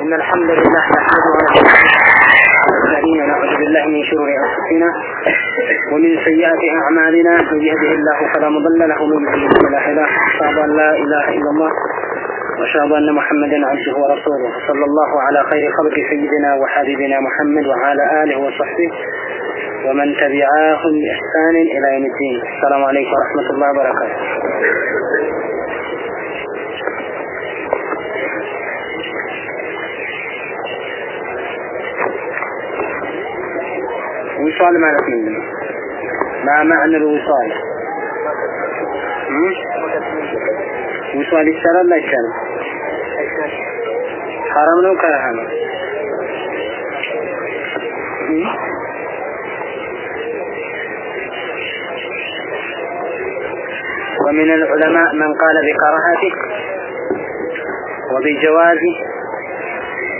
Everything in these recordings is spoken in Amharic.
إن الحمد لله نحمده ونستعينه ونعوذ بالله من شرور أنفسنا ومن سيئات أعمالنا. من يهده الله فلا مضل له ومن يضلل فلا هادي له. أشهد أن لا إله إلا الله وأشهد أن محمدا عبده ورسوله. صلى الله على خير خلق سيدنا وحبيبنا محمد وعلى آله وصحبه ومن تبعاهم بإحسان إلى يوم الدين. السلام عليكم ورحمة الله وبركاته. الوصال ما منه. ما معنى الوصال؟ وصال الشرع لا يشترى حرام لو كرهنا ومن العلماء من قال بكراهته وبجوازه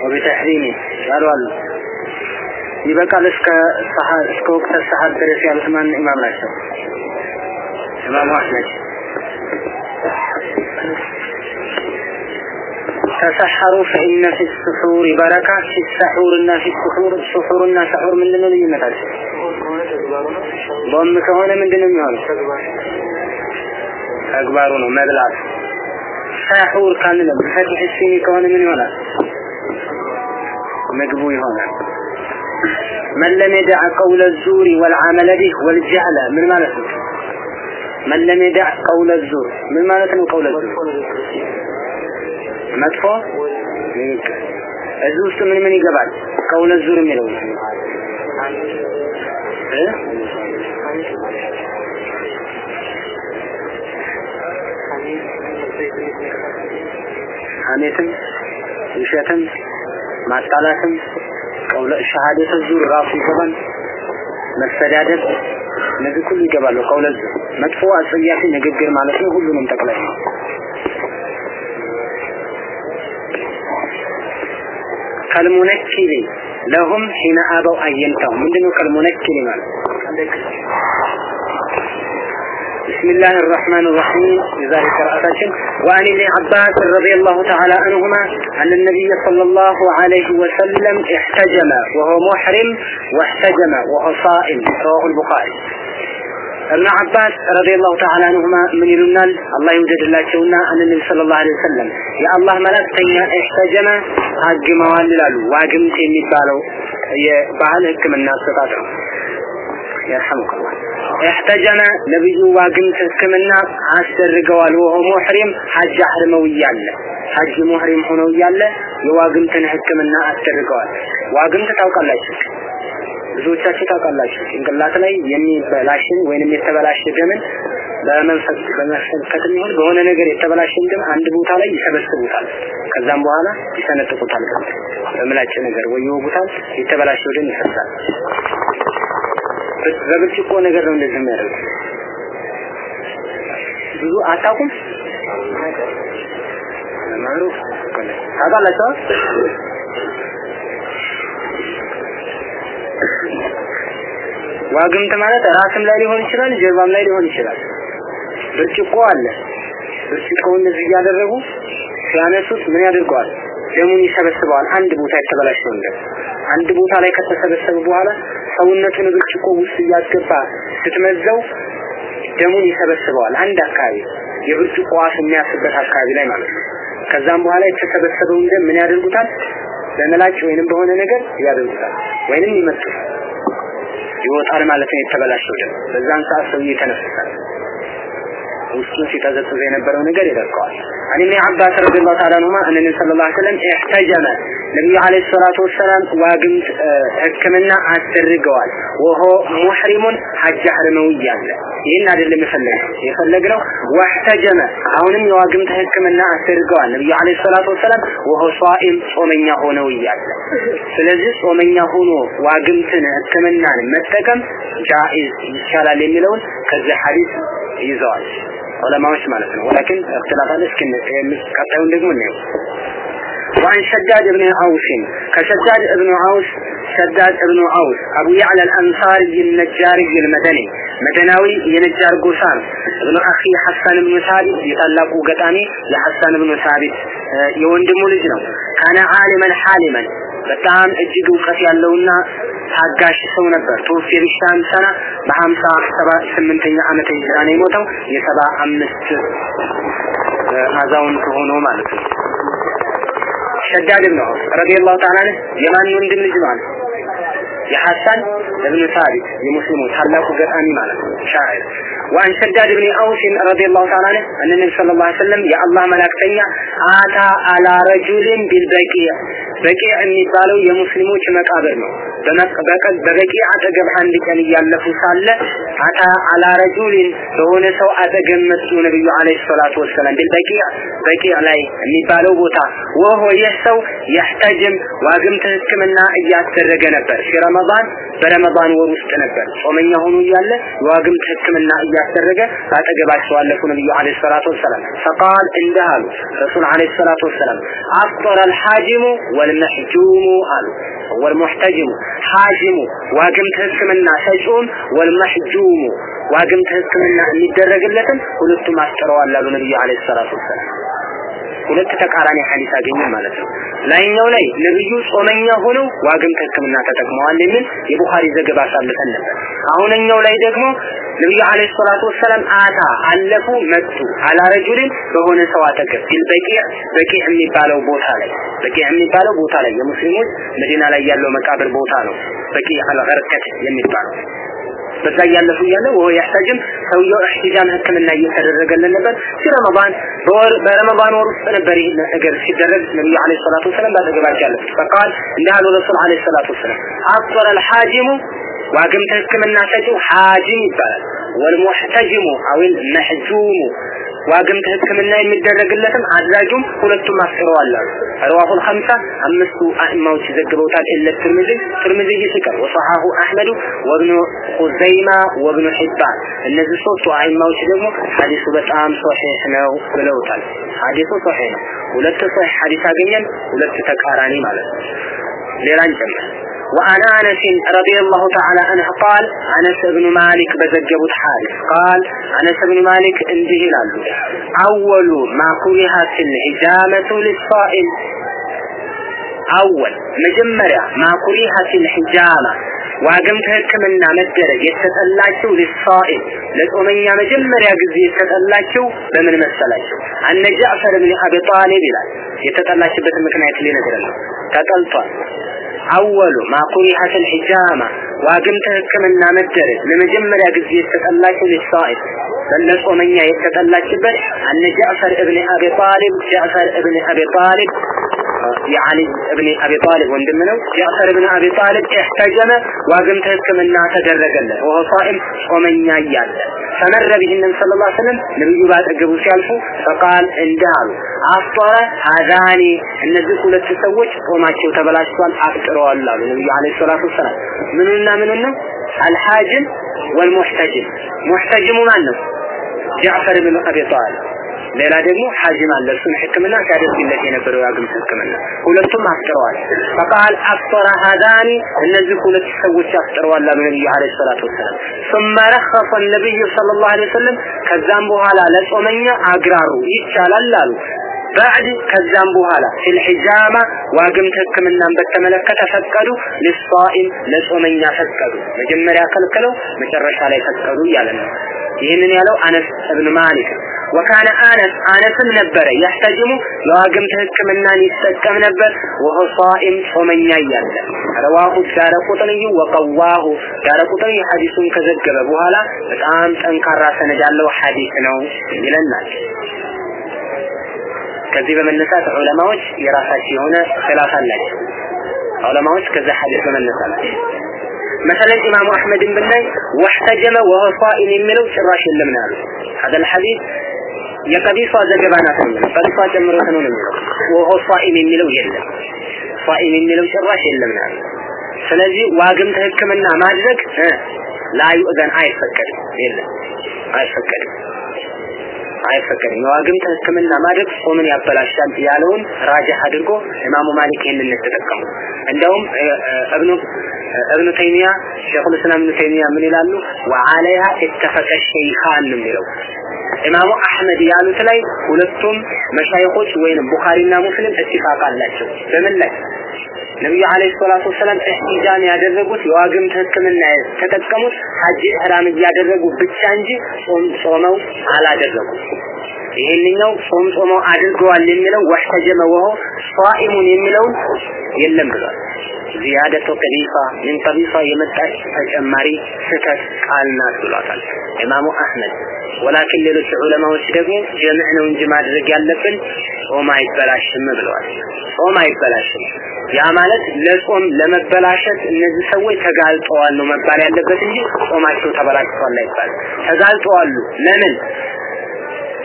وبتحريمه. قالوا ይበቃል። እስከ ሰዓት እስከ ወቅተ ሰዓት ድረስ ያሉት ማን ኢማም ናቸው? ኢማሙ አህመድ ተሰሐሩ ፈኢነ ፊ ስሑር በረካ ፊ ሰሑርና ፊ ስሑር ስሑርና ሰሑር ምንድን ነው ልዩነታቸው? ቦም ከሆነ ምንድን ነው የሚሆነው? ተግባሩ ነው መብላት። ሰሑር ካልን በፈትሕ ሲኒ ከሆነ ምን ይሆናል? ምግቡ ይሆናል። من لم يدع قول الزور والعمل به والجهل من معناته من لم يدع قول الزور من معناته قول الزور መጥፎ እዚህ ውስጥ ምን ምን ይገባል? ቀውለ ዙር የሚለው እ ሐሜትም ውሸትም ማጣላትም ቀውለ ሸሃደተ ዙር ራሱ ይገባል። መሰዳደብ እነዚህ ሁሉ ይገባሉ። ቀውለ ዙር መጥፎ አጸያፊ ንግግር ማለት ነው። ሁሉንም ጠቅላይ ነው። ከልሙነኪል ለሁም ሒነ አበው አየንተው ምንድነው ከልሙነኪል ማለት بسم الله الرحمن الرحيم. لذلك رأساشم وعن ابن عباس رضي الله تعالى عنهما أن النبي صلى الله عليه وسلم احتجم وهو محرم واحتجم وهو صائم. رواه البخاري. ابن عباس رضي الله تعالى عنهما من يلنال الله يوجد الله شونا أن النبي صلى الله عليه وسلم. يا الله ملكتنا احتجم. هاجموان للالو واجم يمي بالو. يا بعلك من الناس تقاطعوا يرحمك الله. ኢሕተጀመ ነብዩ ዋግን ህክምና አስደርገዋል። ወሆ ሙሕሪም ሐጅ አህርመው እያለ ሐጅ ሙሕሪም ሆነው እያለ የዋግምትን ህክምና አስደርገዋል። ዋግምት ታውቃላችሁ፣ ብዙዎቻችሁ ታውቃላችሁ። ጭንቅላት ላይ የሚበላሽን ወይንም የተበላሸ ደምን በመንፈስ በመፈንከትም ይሁን በሆነ ነገር የተበላሸን ደም አንድ ቦታ ላይ ይሰበስቡታል። ከዛም በኋላ ይሰነጥቁታል። በምላጭ ነገር ወይ ይወጉታል። የተበላሸው ደም ይፈሳል። በብርጭቆ ነገር ነው እንደዚህ የሚያደርጉት። ብዙ አታውቁም? ማሩፍ ታውቃላችሁ? ዋግምት ማለት ራስም ላይ ሊሆን ይችላል ጀርባም ላይ ሊሆን ይችላል። ብርጭቆ አለ። ብርጭቆ እንደዚህ እያደረጉ ሲያነሱት ምን ያደርገዋል? ደሙን ይሰበስበዋል። አንድ ቦታ የተበላሸው ደም። አንድ ቦታ ላይ ከተሰበሰበ በኋላ ሰውነቱን ብርጭቆ ውስጥ እያስገባ ስትመዘው ደሙን ይሰበስበዋል። አንድ አካባቢ የብርጭቆ ዋስ የሚያስበት አካባቢ ላይ ማለት ነው። ከዛም በኋላ የተሰበሰበውን ደም ምን ያደርጉታል? በመላጭ ወይንም በሆነ ነገር ያደርጉታል ወይንም ይመጡታል። ይወጣል ማለት ነው የተበላሸው ደም። በዛን ሰዓት ሰውዬ ይተነፍሳል። ውስጡን ሲጠዘጥዝ የነበረው ነገር ይደርቀዋል። አን ኢብኑ አባስ ረዲየላሁ ተዓላ ነብዩ ሰለላሁ ዐለይሂ ወሰለም ኢህተጀመ ነብዩ ዐለይሂ ሰላቱ ወሰላም ዋግምት ህክምና አስደርገዋል። ወሆ ሙህሪሙን ሐጅ አህርመው እያለ ይህን አይደለም የፈለግነው የፈለግነው ወህተጀመ አሁንም የዋግምት ህክምና አስደርገዋል። ነብዩ ዐለይሂ ሰላቱ ወሰላም ወሆ ሷኢም ጾመኛ ሆነው እያለ። ስለዚህ ጾመኛ ሆኖ ዋግምትን ህክምናን መጠቀም ጃኢዝ ይቻላል የሚለውን ከዚህ ሐዲስ ይዘዋል። ዑለማዎች ማለት ነው። ወላኪን እክትላፍ እስኪ ቀጣዩን ደግሞ እናየው وعن شداد بن عوف كشداد بن عوف شداد بن عوف أبو يعلى الأنصاري النجاري المدني مدناوي ينجار قسام ابن أخي حسان بن ثابت يطلقوا قطاني لحسان بن ثابت የወንድሙ ልጅ ነው ካነ ዓሊመን ሐሊመን በጣም እጅግ እውቀት ያለውና ታጋሽ ሰው ነበር። ቱፊ ቢሻም ሰና በሀምሳ ሰባ ስምንተኛ ዓመተ ሂጅራ ነው የሞተው። የሰባ አምስት አዛውንት ሆኖ ማለት ነው። ሸዳድ ብን ረዲየላሁ ተዓላ የማን ወንድም ልጅ ማለት የሐሰን እብን ሳቢት የሙስሊሙ ታላቁ ገጣሚ ማለት ነው ሻዕር وعن شداد بن أوس رضي الله تعالى عنه أن النبي صلى الله عليه وسلم يا الله ملاكتنيا آتا على رجل بالبقيع በቂዕ የሚባለው የሙስሊሞች መቃብር ነው። በበቂዕ አጠገብ አንድ ቀን እያለፉ ሳለ አታ አላ ረጁሊን በሆነ ሰው አጠገብ መጡ ነብዩ አለይሂ ሰላቱ ወሰላም ቢልበቂዕ በቂዕ ላይ የሚባለው ቦታ ወሆ ይህ ሰው ያህተጅም ዋግምት ሕክምና እያደረገ ነበር። ፊ ረመዳን በረመዳን ወር ውስጥ ነበር። ጾመኛ ሆኖ እያለ የዋግምት ሕክምና እያደረገ ባጠገባቸው አለፉ ነብዩ አለይሂ ሰላቱ ፈቃል እንዲህ አሉ ረሱል አለይሂ ሰላቱ ወሰላም አፍጠረ አልሐጂሙ ወልመሕጁሙ አሉ። ወልሙሕተጅሙ ሐጂሙ ዋግምት ህክምና ሰጪውም ወልመሕጁሙ ዋግምት ህክምና የሚደረግለትም ሁለቱም አስጥረዋል አሉ ነብዩ አለይሂ ሰላቱ ወሰላም ሁለት ተቃራኒ ሐዲስ አገኘ ማለት ነው። ላይኛው ላይ ነብዩ ጾመኛ ሆነው ዋግምት ህክምና ተጠቅመዋል የሚል የቡኻሪ ዘገባ አሳልፈን ነበር። አሁንኛው ላይ ደግሞ ነብዩ አለይሂ ሰላቱ ወሰላም አታ አለፉ መጡ አላ ረጁልን በሆነ ሰው አጠገብ ቢልበቂዕ በቂዕ የሚባለው ቦታ ላይ በቂዕ የሚባለው ቦታ ላይ የሙስሊሞች መዲና ላይ ያለው መቃብር ቦታ ነው። በቂዕ አልገርቀት የሚባለው በዛ እያለፉ እያለ ወሆ ያህታጅም ሰውየው እህቲጃም ህክምና እየተደረገልን ነበር። ረመዳን በወር በረመዳን ወር ውስጥ ነበር ይህ ነገር ሲደረግ ነብዩ አለይሂ ሰላቱ ወሰለም ባጠገባቸው ያለፉ ፈቃል እንዲህ አሉ ረሱል አለይሂ ሰላቱ ወሰለም አፍጠረ አልሐጂሙ ዋግምት ህክምና ሰጪው ሐጂም ይባላል። ወልሙሕተጅሙ አዊል መሕጁሙ ዋግም ህክምና የሚደረግለትም አዛጁም ሁለቱም አስረዋል አሉ። ረዋሁል ኸምሳ አምስቱ አእማዎች ዘግበውታል። ኢለ ትርሚዚ ትርሚዚ ሲቀር ወሰሐሁ አህመዱ ወብኑ ኹዘይማ ወብኑ ሒባን እነዚህ ሶስቱ አእማዎች ደግሞ ሐዲሱ በጣም ሶሂህ ነው ብለውታል። ሐዲሱ ሶሒህ ነው። ሁለት ሶሒህ ሐዲስ አገኘን፣ ሁለት ተቃራኒ ማለት ነው። ሌላን ጨምር وعن انس رضي الله تعالى عنه قال انس بن مالك بزجبت حارث قال انس بن مالك እንዲህ ይላሉ اول ما كرهت الحجامه للصائم اول መጀመሪያ ما كرهت الحجامه ዋግምት ህክምና መደረግ የተጠላቸው ሊሳኢል ለጾመኛ መጀመሪያ ጊዜ የተጠላቸው በምን መሰላቸው? አነ ጃዕፈር ብን አቢ ጣሊብ ይላል። የተጠላችበትን ምክንያት ሊነግረን ነው። ተጠልቷል። አወሉ ማኩሪሀት ልሒጃማ ዋግምት ህክምና መደረግ ለመጀመሪያ ጊዜ የተጠላቸው ሊሳኢል ለጾመኛ የተጠላችበት አነ ጃዕፈር እብን አቢ ጣሊብ ጃዕፈር እብን አቢ ጣሊብ የዓሊ እብን አቢ ጣሊብ ወንድም ነው። ጃዕፈር እብን አቢ ጣሊብ እህተጀመ ዋግምት ህክምና ተደረገለት። ወሆ ሷኢም ጾመኛ እያለ ፈመረ ቢህንም ስለ ላ ስለም ነቢዩ ባጠገቡ ሲያልፉ ፈቃል እንዲህ አሉ አፍጠረ። ሀዛኒ እነዚህ ሁለት ሰዎች ጾማቸው ተበላሽቷል አፍጥረዋል አሉ ነቢዩ አለይሂ ሰላቱ ወሰላም። ምኑና ምኑን ነው? አልሐጅም ወልሙሕተጅም። ሙሕተጅሙ ማን ነው? ጃዕፈር ብን አቢ ጣሊብ ሌላ ደግሞ ሐጅም አለ እሱን ህክምና ሲያደርግለት የነበረው የአግምት ህክምና ሁለቱም አፍጥረዋል ፈቃል አፍጠረ ሀዳኒ እነዚህ ሁለት ሰዎች አፍጥረዋል አሉ ነቢዩ አለይሂ ሰላቱ ወሰላም ثم رخص النبي صلى الله عليه وسلم ከዛም በኋላ ለጾመኛ አግራሩ ይቻላል አሉ ባዕድ ከዛም በኋላ ፊል ሒጃማ ዋግምት ህክምናን በተመለከተ ፈቀዱ ሊሳኢም ለጾመኛ ፈቀዱ መጀመሪያ ከልክለው መጨረሻ ላይ ፈቀዱ እያለ ነው ይህንን ያለው አነስ እብን ማሊክ ወካነ አነስ አነስም ነበረ ያህተጅሙ የዋግምት ህክምናን ይጠቀም ነበር ወሆ ሷኢም ጾመኛ እያለ ረዋሁ ዳረ ቁጥንዩ ወቀዋሁ ዳረ ቁጥንዩ ሐዲሱን ከዘገበ በኋላ በጣም ጠንካራ ሰነድ ያለው ሐዲስ ነው ይለናል ከዚህ በመነሳት ዑለማዎች የራሳቸው የሆነ ኺላፍ አላቸው ዑለማዎች ከዛ ሐዲስ በመነሳት مثلا ኢማሙ አህመድን ብናይ ወህተጀመ ወሆ ሷኢም የሚለው ጭራሽ የለም ነው ያሉት هذا الحديث የቀቢሷ ዘገባ ናት ነው ቀቢሷ ጨምሮት ነው የሚለው። ወሆ ሷኢም የሚለው የለም። ሷኢም የሚለው ጭራሽ የለም ነው ስለዚህ ዋግምት ህክምና ማድረግ ላ ዩእዘን አይፈቀድም። የለም። አይፈቀድም። አይፈቀድም። የዋግምት ህክምና ማድረግ ጾምን ያበላሻል ያለውን ራጅህ አድርጎ ኢማሙ ማሊክ ይህንን ተጠቀሙ። እንደውም እብኑ እብኑ ተይሚያ ሸይኹል እስላም እብኑ ተይሚያ ምን ይላሉ ወዓለይሃ ኢተፈቀ ሸይኻን ነው የሚለው ኢማሙ አህመድ ያሉት ላይ ሁለቱም መሻይኾች ወይንም ቡኻሪና ሙስሊም እትፋቅ አላቸው። በምን ላይ? ነብዩ አለይሂ ሰላቱ ወሰላም ኢህቲጃም ያደረጉት የዋግምት ህክምና የተጠቀሙት ሐጅ ኢህራም እያደረጉ ብቻ እንጂ ጾም ጾመው አላደረጉም። ይሄንኛው ጾም ጾመው አድርገዋል የሚለው ወህተጀመ ወሆ ሷኢሙን የሚለውን የለም ብሏል ዚያደቱ ቀዲፋ ምን ቀዲፋ የመጣች ተጨማሪ ስህተት ቃል ናት ብሏታል ኢማሙ አህመድ። ወላኪን ሌሎች ዑለማዎች ደግሞ ጀምዕ ነው እንጂ ማድረግ ያለብን ጾም አይበላሽም ብለዋል። ጾም አይበላሽም። ያ ማለት ለጾም ለመበላሸት እነዚህ ሰዎች ተጋልጠዋል ነው መባል ያለበት እንጂ ጾማቸው ተበላሽቷል አይባልም። ተጋልጠዋል። ለምን?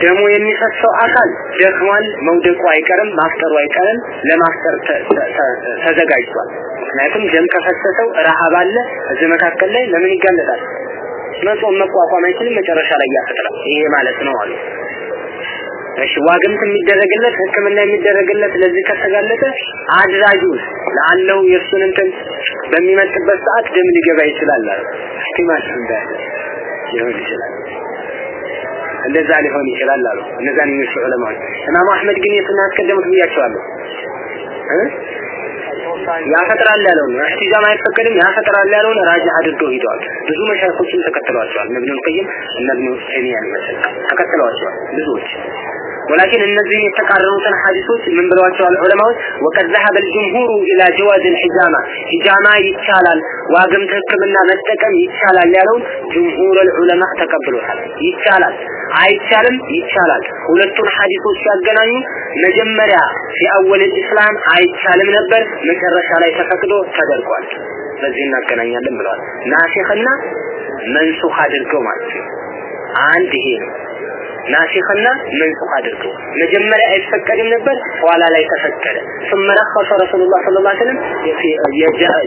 ደሙ የሚፈሰው አካል ደክሟል መውደቁ አይቀርም ማፍጠሩ አይቀርም ለማፍጠር ተዘጋጅቷል ምክንያቱም ደም ከፈሰሰው ረሃብ አለ እዚህ መካከል ላይ ለምን ይጋለጣል? መጾም መቋቋም አይችልም መጨረሻ ላይ ያፈጥራል። ይሄ ማለት ነው አሉ። እሺ ዋግምት የሚደረግለት ህክምና የሚደረግለት ለዚህ ከተጋለጠ አድራጊው ለአለው የእሱን እንትን በሚመጥበት ሰዓት ደም ሊገባ ይችላል አሉ። እስቲማት እንዳለ ሊሆን ይችላል? እንደዛ ሊሆን ይችላል አሉ። እነዛን የሚሹ ዑለማዎች። ኢማሙ አህመድ ግን የቱን አስቀደሙት ብያቸዋለሁ ያፈጥራል ያለው ነው እህቲጃም አይፈቀድም ያፈጥራል ያለውን ራጅ አድርገው ሂደዋል። ብዙ መሻይኮችም ተከትለዋቸዋል። እነ ኢብኑ ቀይም እነ ኢብኑ ተይሚያን መሰል ተከትለዋቸዋል። ብዙዎች ወላኪን እነዚህ የተቃረኑትን ሐዲሶች ምን ብለዋቸዋል ዑለማዎች ወቀድ ዘሀበ ልጅምሁሩ ኢላ ጀዋዝ ልሒጃማ ሒጃማ ይቻላል ዋግምት ህክምና መጠቀም ይቻላል ያለውን ጅምሁር ልዑለማ ተቀብሎታል ይቻላል አይቻልም ይቻላል። ሁለቱን ሐዲሶች ሲያገናኙ መጀመሪያ የአወል ኢስላም አይቻልም ነበር መጨረሻ ላይ ተፈቅዶ ተደርጓል። በዚህ እናገናኛለን ብለዋል። ናሲኽና መንሱኽ አድርገው ማለት ነው። አንድ ይሄ ነው። ናሲኽና መንሱኽ አድርገው መጀመሪያ አይፈቀድም ነበር ኋላ ላይ ተፈቀደ ثم رخص رسول الله صلى الله عليه وسلم في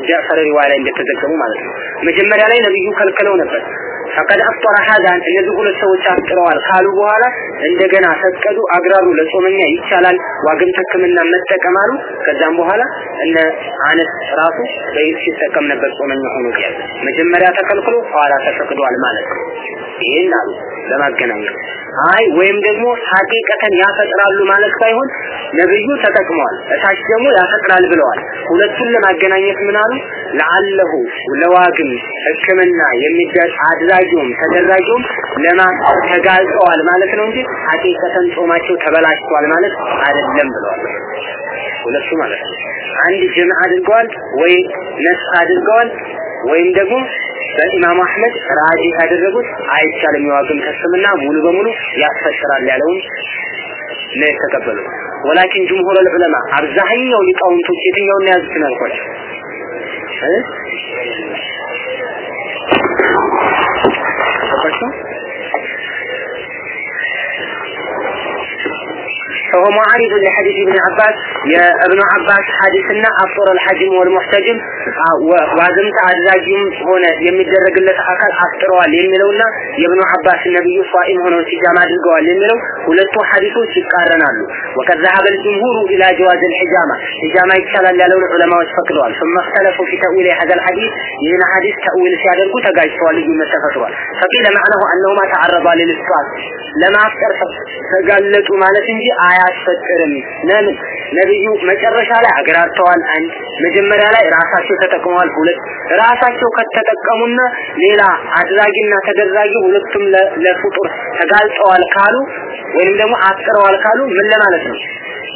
جعفر روايه እንደተዘገቡ ማለት ነው መጀመሪያ ላይ ነብዩ ከልክለው ነበር ፈቀድ አፍጠረ ሀዳን እነዚህ ሁለት ሰዎች አፍጥረዋል ካሉ በኋላ እንደገና ፈቀዱ አግራሩ ለጾመኛ ይቻላል ዋግም ህክምና መጠቀም አሉ። ከዛም በኋላ እነ አነስ ራሱ በይት ሲጠቀም ነበር ጾመኛ ሆኖ ያለ። መጀመሪያ ተከልክሎ ኋላ ተፈቅዷል ማለት ነው። ይሄን አይ ወይም ደግሞ ሐቂቀተን ያፈጥራሉ ማለት ሳይሆን ነብዩ ተጠቅመዋል እታች ደግሞ ያፈጥራል ብለዋል። ሁለቱን ለማገናኘት ምን አሉ? ለአለሁ ለዋግም ህክምና የሚደር አድራጊውም ተደራጊውም ለማስጠር ተጋልጠዋል ማለት ነው እንጂ ሐቂቀተን ጾማቸው ተበላሽቷል ማለት አይደለም ብለዋል። ሁለቱ ማለት ነው። አንድ ጀምዕ አድርገዋል ወይ ነስኽ አድርገዋል ወይም ደግሞ በኢማሙ አህመድ ራጂ ያደረጉት አይቻልም የዋግም ህክምና ሙሉ በሙሉ ያስፈጥራል ያለውን ነው የተቀበሉት። ወላኪን ጅምሁር ዑለማ አብዛኛው ሊቃውንቶች የትኛውን ነው ያዙት ያልኳቸው question? فهو معارض لحديث ابن عباس يا ابن عباس حديثنا أفطر الحجم والمحتجم وازمت አድራጊም ሆነ የሚደረግለት አካል አፍጥረዋል የሚለውና የኢብኑ አባስ ነብዩ ሷኢም ሆነው ሲጃማ አድርገዋል የሚለው ሁለቱ ሐዲሶች ይቃረናሉ وقد ذهب الجمهور الى جواز الحجامه حجامه ይቻላል ያለውን ዑለማዎች ፈቅደዋል ثم اختلفوا في تاويل هذا الحديث ይህን ሐዲስ ተእዊል ሲያደርጉ ተጋጭተዋል ልዩነት ተፈጥሯል فقيل معناه انهما تعرضا للاسفاط ለማፍጠር ተጋለጡ ማለት እንጂ አያስፈጥርም ለምን? ነብዩ መጨረሻ ላይ አገራርተዋል። አንድ መጀመሪያ ላይ ራሳቸው ተጠቅመዋል። ሁለት ራሳቸው ከተጠቀሙና ሌላ አድራጊና ተደራጊ ሁለቱም ለፍጡር ተጋልጠዋል ካሉ ወይንም ደግሞ አፍጥረዋል ካሉ ምን ለማለት ነው?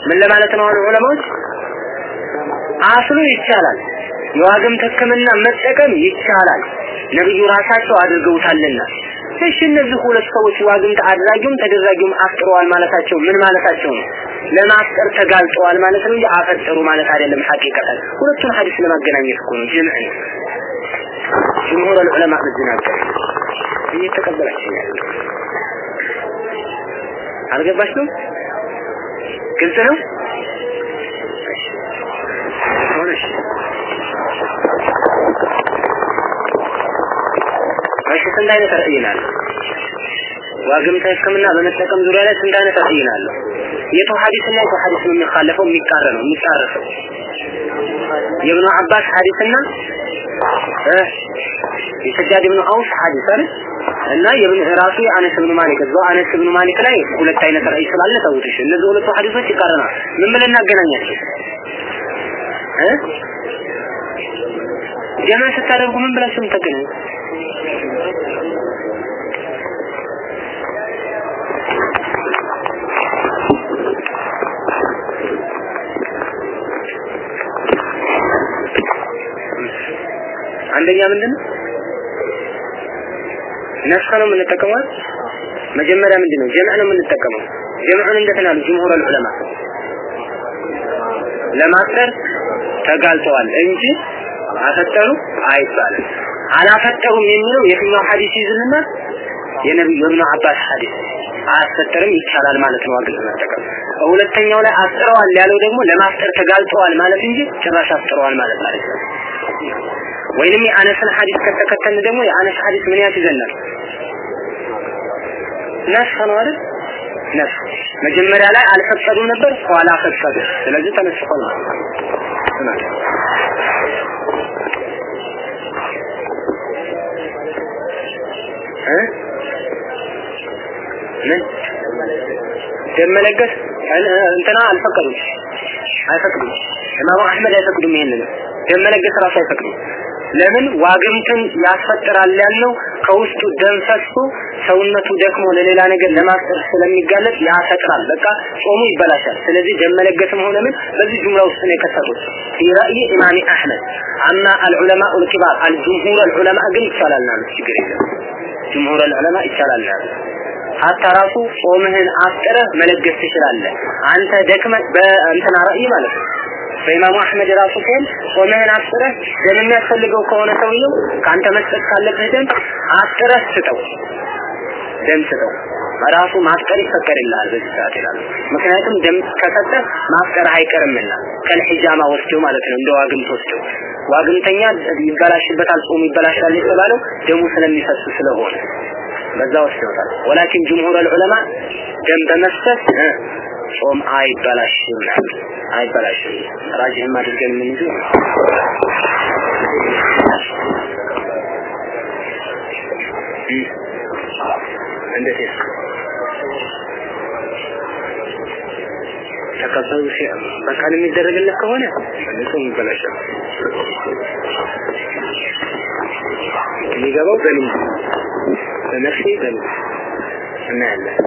ምን ለማለት ነው? ዑለማዎች አስሉ ይቻላል። የዋግም ህክምና መጠቀም ይቻላል። ነብዩ ራሳቸው አድርገውታልና እሺ እነዚህ ሁለት ሰዎች ዋግምት አድራጊውም ተደራጊውም አፍጥረዋል ማለታቸው ምን ማለታቸው ነው? ለማፍጠር ተጋልጠዋል ማለት ነው እንጂ አፈጠሩ ማለት አይደለም። ሐቂቀተን ሁለቱን ሐዲስ ለማገናኘት ነው ጅምዕ ነው። ጅምሁር ዑለማ እየተቀበላችሁ ያለ አልገባችሁም? ግልጽ ነው ሆነሽ እሺ ስንት አይነት ዋግምት ህክምና በመጠቀም ዙሪያ ላይ ስንት አይነት ራእይ ነው የቱ ሐዲስና የቱ ሐዲስ ነው የሚካለፈው የሚቃረነው የሚጣረሰው የኢብኑ አባስ ሐዲስና የሰጃድ ኢብኑ አውስ ሐዲስ እና የብን ራሱ የአነስ ብኑ ማሊክ እዛው አነስ ብኑ ማሊክ ላይ ሁለት አይነት ራእይ ስላለ ተውትሽ። እነዚህ ሁለቱ ሐዲሶች ይቀርናል ምን ብለን እናገናኛቸው? እ? ጀማ ስታደርጉ ምን ብላችሁ የምታገናኙ አንደኛ ምንድነው? ነፍስ ነው የምንጠቀመው? መጀመሪያ ምንድነው? ጀምዕ ነው የምንጠቀመው። ጀምዑን እንደተናሉ ጅምሁር ዑለማ ለማስጠር ተጋልጠዋል እንጂ አፈጠሩ አይባልም። አላፈጠሩም የሚለው የትኛው ሐዲስ ይዝልና የነብዩ ኢብኑ አባስ ሐዲስ አያስፈጠርም ይቻላል ማለት ነው። አግል መጠቀም ሁለተኛው ላይ አስጥረዋል ያለው ደግሞ ለማስጠር ተጋልጠዋል ማለት እንጂ ጭራሽ አስጥረዋል ማለት ማለት ወይንም የአነስን ሐዲስ ከተከተልን ደግሞ የአነስ ሐዲስ ምን ያስይዘናል? ነፍስ ነው አይደል? ነፍስ። መጀመሪያ ላይ አልፈቀዱም ነበር ኋላ ፈቀዱ። ስለዚህ ተነስቷል ማለት ነው። እ? ምን? ደም መለገስ እንትና አልፈቀዱም። አይፈቅዱም። ኢማሙ አህመድ አይፈቅዱም ይሄንን። ደም መለገስ ራሱ አይፈቅዱም ለምን ዋግምትን ያስፈጥራል ያልነው ከውስጡ ደም ፈሶ ሰውነቱ ደክሞ ለሌላ ነገር ለማስጠር ስለሚጋለጥ ያፈጥራል በቃ ጾሙ ይበላሻል ስለዚህ ደም መለገስም ሆነ ምን በዚህ ጁምላ ውስጥ ነው የከተቱት في رأي إمام أحمد أما العلماء الكبار الجمهور العلماء ግን ይቻላል ማለት ችግር የለም ጅምሁር العلماء ይቻላል ማለት ሀታ ራሱ ጾምህን አፍጥረህ መለገስ ትችላለህ አንተ ደክመህ በእንትና ራእይ ማለት ነው በኢማሙ አህመድ ራሱ ሆን ጾምህን አስረህ ደም የሚያስፈልገው ከሆነ ሰውየው ከአንተ መስጠት ካለብህ ደም አስረህ ደም ስጠው። ራሱ ማፍቀር ይፈቀድልሃል በዚህ ሰዓት ይላሉ። ምክንያቱም ደም ከሰጠ ማፍቀር አይቀርምና ከልሒጃማ ወስደው ማለት ነው እንደ ዋግምት ወስደው ዋግምተኛ ይበላሽበታል፣ ጾሙ ይበላሻል የተባለው ደሙ ስለሚፈስ ስለሆነ በዛ ወስደውታል። ወላኪን ጅምሁር አልዑለማ ደም በመስጠት ጾም አይበላሽም አይበላሽም ራጅህም አድርገን ምን ይዙ እንዴት ተቀበሉ በቃል የሚደረግለት ከሆነ ጾም ይበላሻል የሚገባው በምን በነፍሴ በምን እናያለን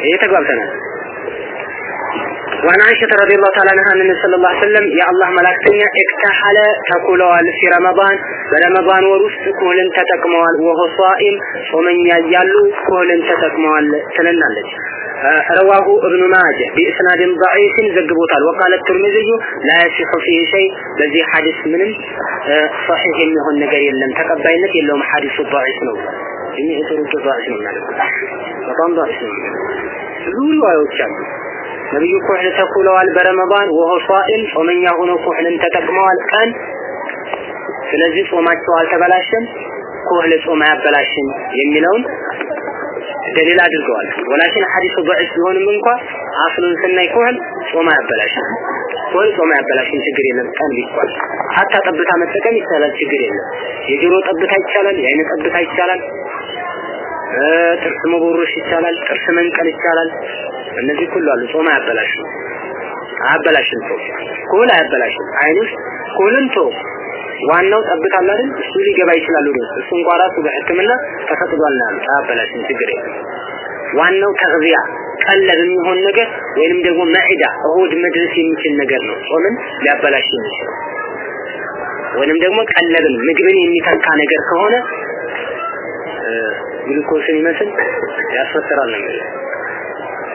ይሄ ተግባብተናል وعن عائشة رضي الله تعالى عنها أن النبي صلى الله عليه وسلم يا الله ملاكتنيا اكتحل تقولوال في رمضان برمضان ورست كهلن تتقموال وهو صائم ومن يجالو كهلن تتقموال تلنالج رواه ابن ماجه بإسناد ضعيف زقبوتال وقال الترمذي لا يصح فيه شيء بذي حديث من صحيح انه النجر يلم تقبينت يلوم حديث ضعيف ነው እኔ እተሩት ضعيف ነው ማለት በጣም ضعيف ነው ብዙ ሪዋዮች አሉ ነብዩ ኩህል ተኩለዋል በረመዳን ወሆ ሷኢም ጾመኛ ሆኖ ኩህልን ተጠቅመዋል ቀን ስለዚህ ጾማቸው አልተበላሸም ኩህል ጾም አያበላሽም የሚለውን ደሊል አድርገዋል ወላኪን ሐዲሱ ضعيف ቢሆንም እንኳ አስሉን ስናይ ኩህል ጾም አያበላሽም ኩህል ጾም አያበላሽም ችግር የለም ቀን ቢቋል ሀታ ጠብታ መጠቀም ይቻላል ችግር የለም የጆሮ ጠብታ ይቻላል የአይን ጠብታ ይቻላል ጥርስ መቦረሽ ይቻላል ጥርስ መንቀል ይቻላል እነዚህ ሁሉ አሉ። ጾም አያበላሽም። አያበላሽም ጾም ኩህል አያበላሽም። አይን ውስጥ ኩህልን ቶ ዋናው ጠብታ አለ አይደል? እሱ ሊገባ ይችላል ወደ እሱ እንኳን ራሱ በህክምና ተፈቅዷል ነው አያበላሽም ችግር የለም ዋናው ተግዚያ ቀለብ የሚሆን ነገር ወይንም ደግሞ መዒዳ እሁድ መድረስ የሚችል ነገር ነው። ጾምን ሊያበላሽ የሚችል ወይንም ደግሞ ቀለብን ምግብን የሚተካ ነገር ከሆነ ግሉኮስን ይመስል ያስፈጥራል ነው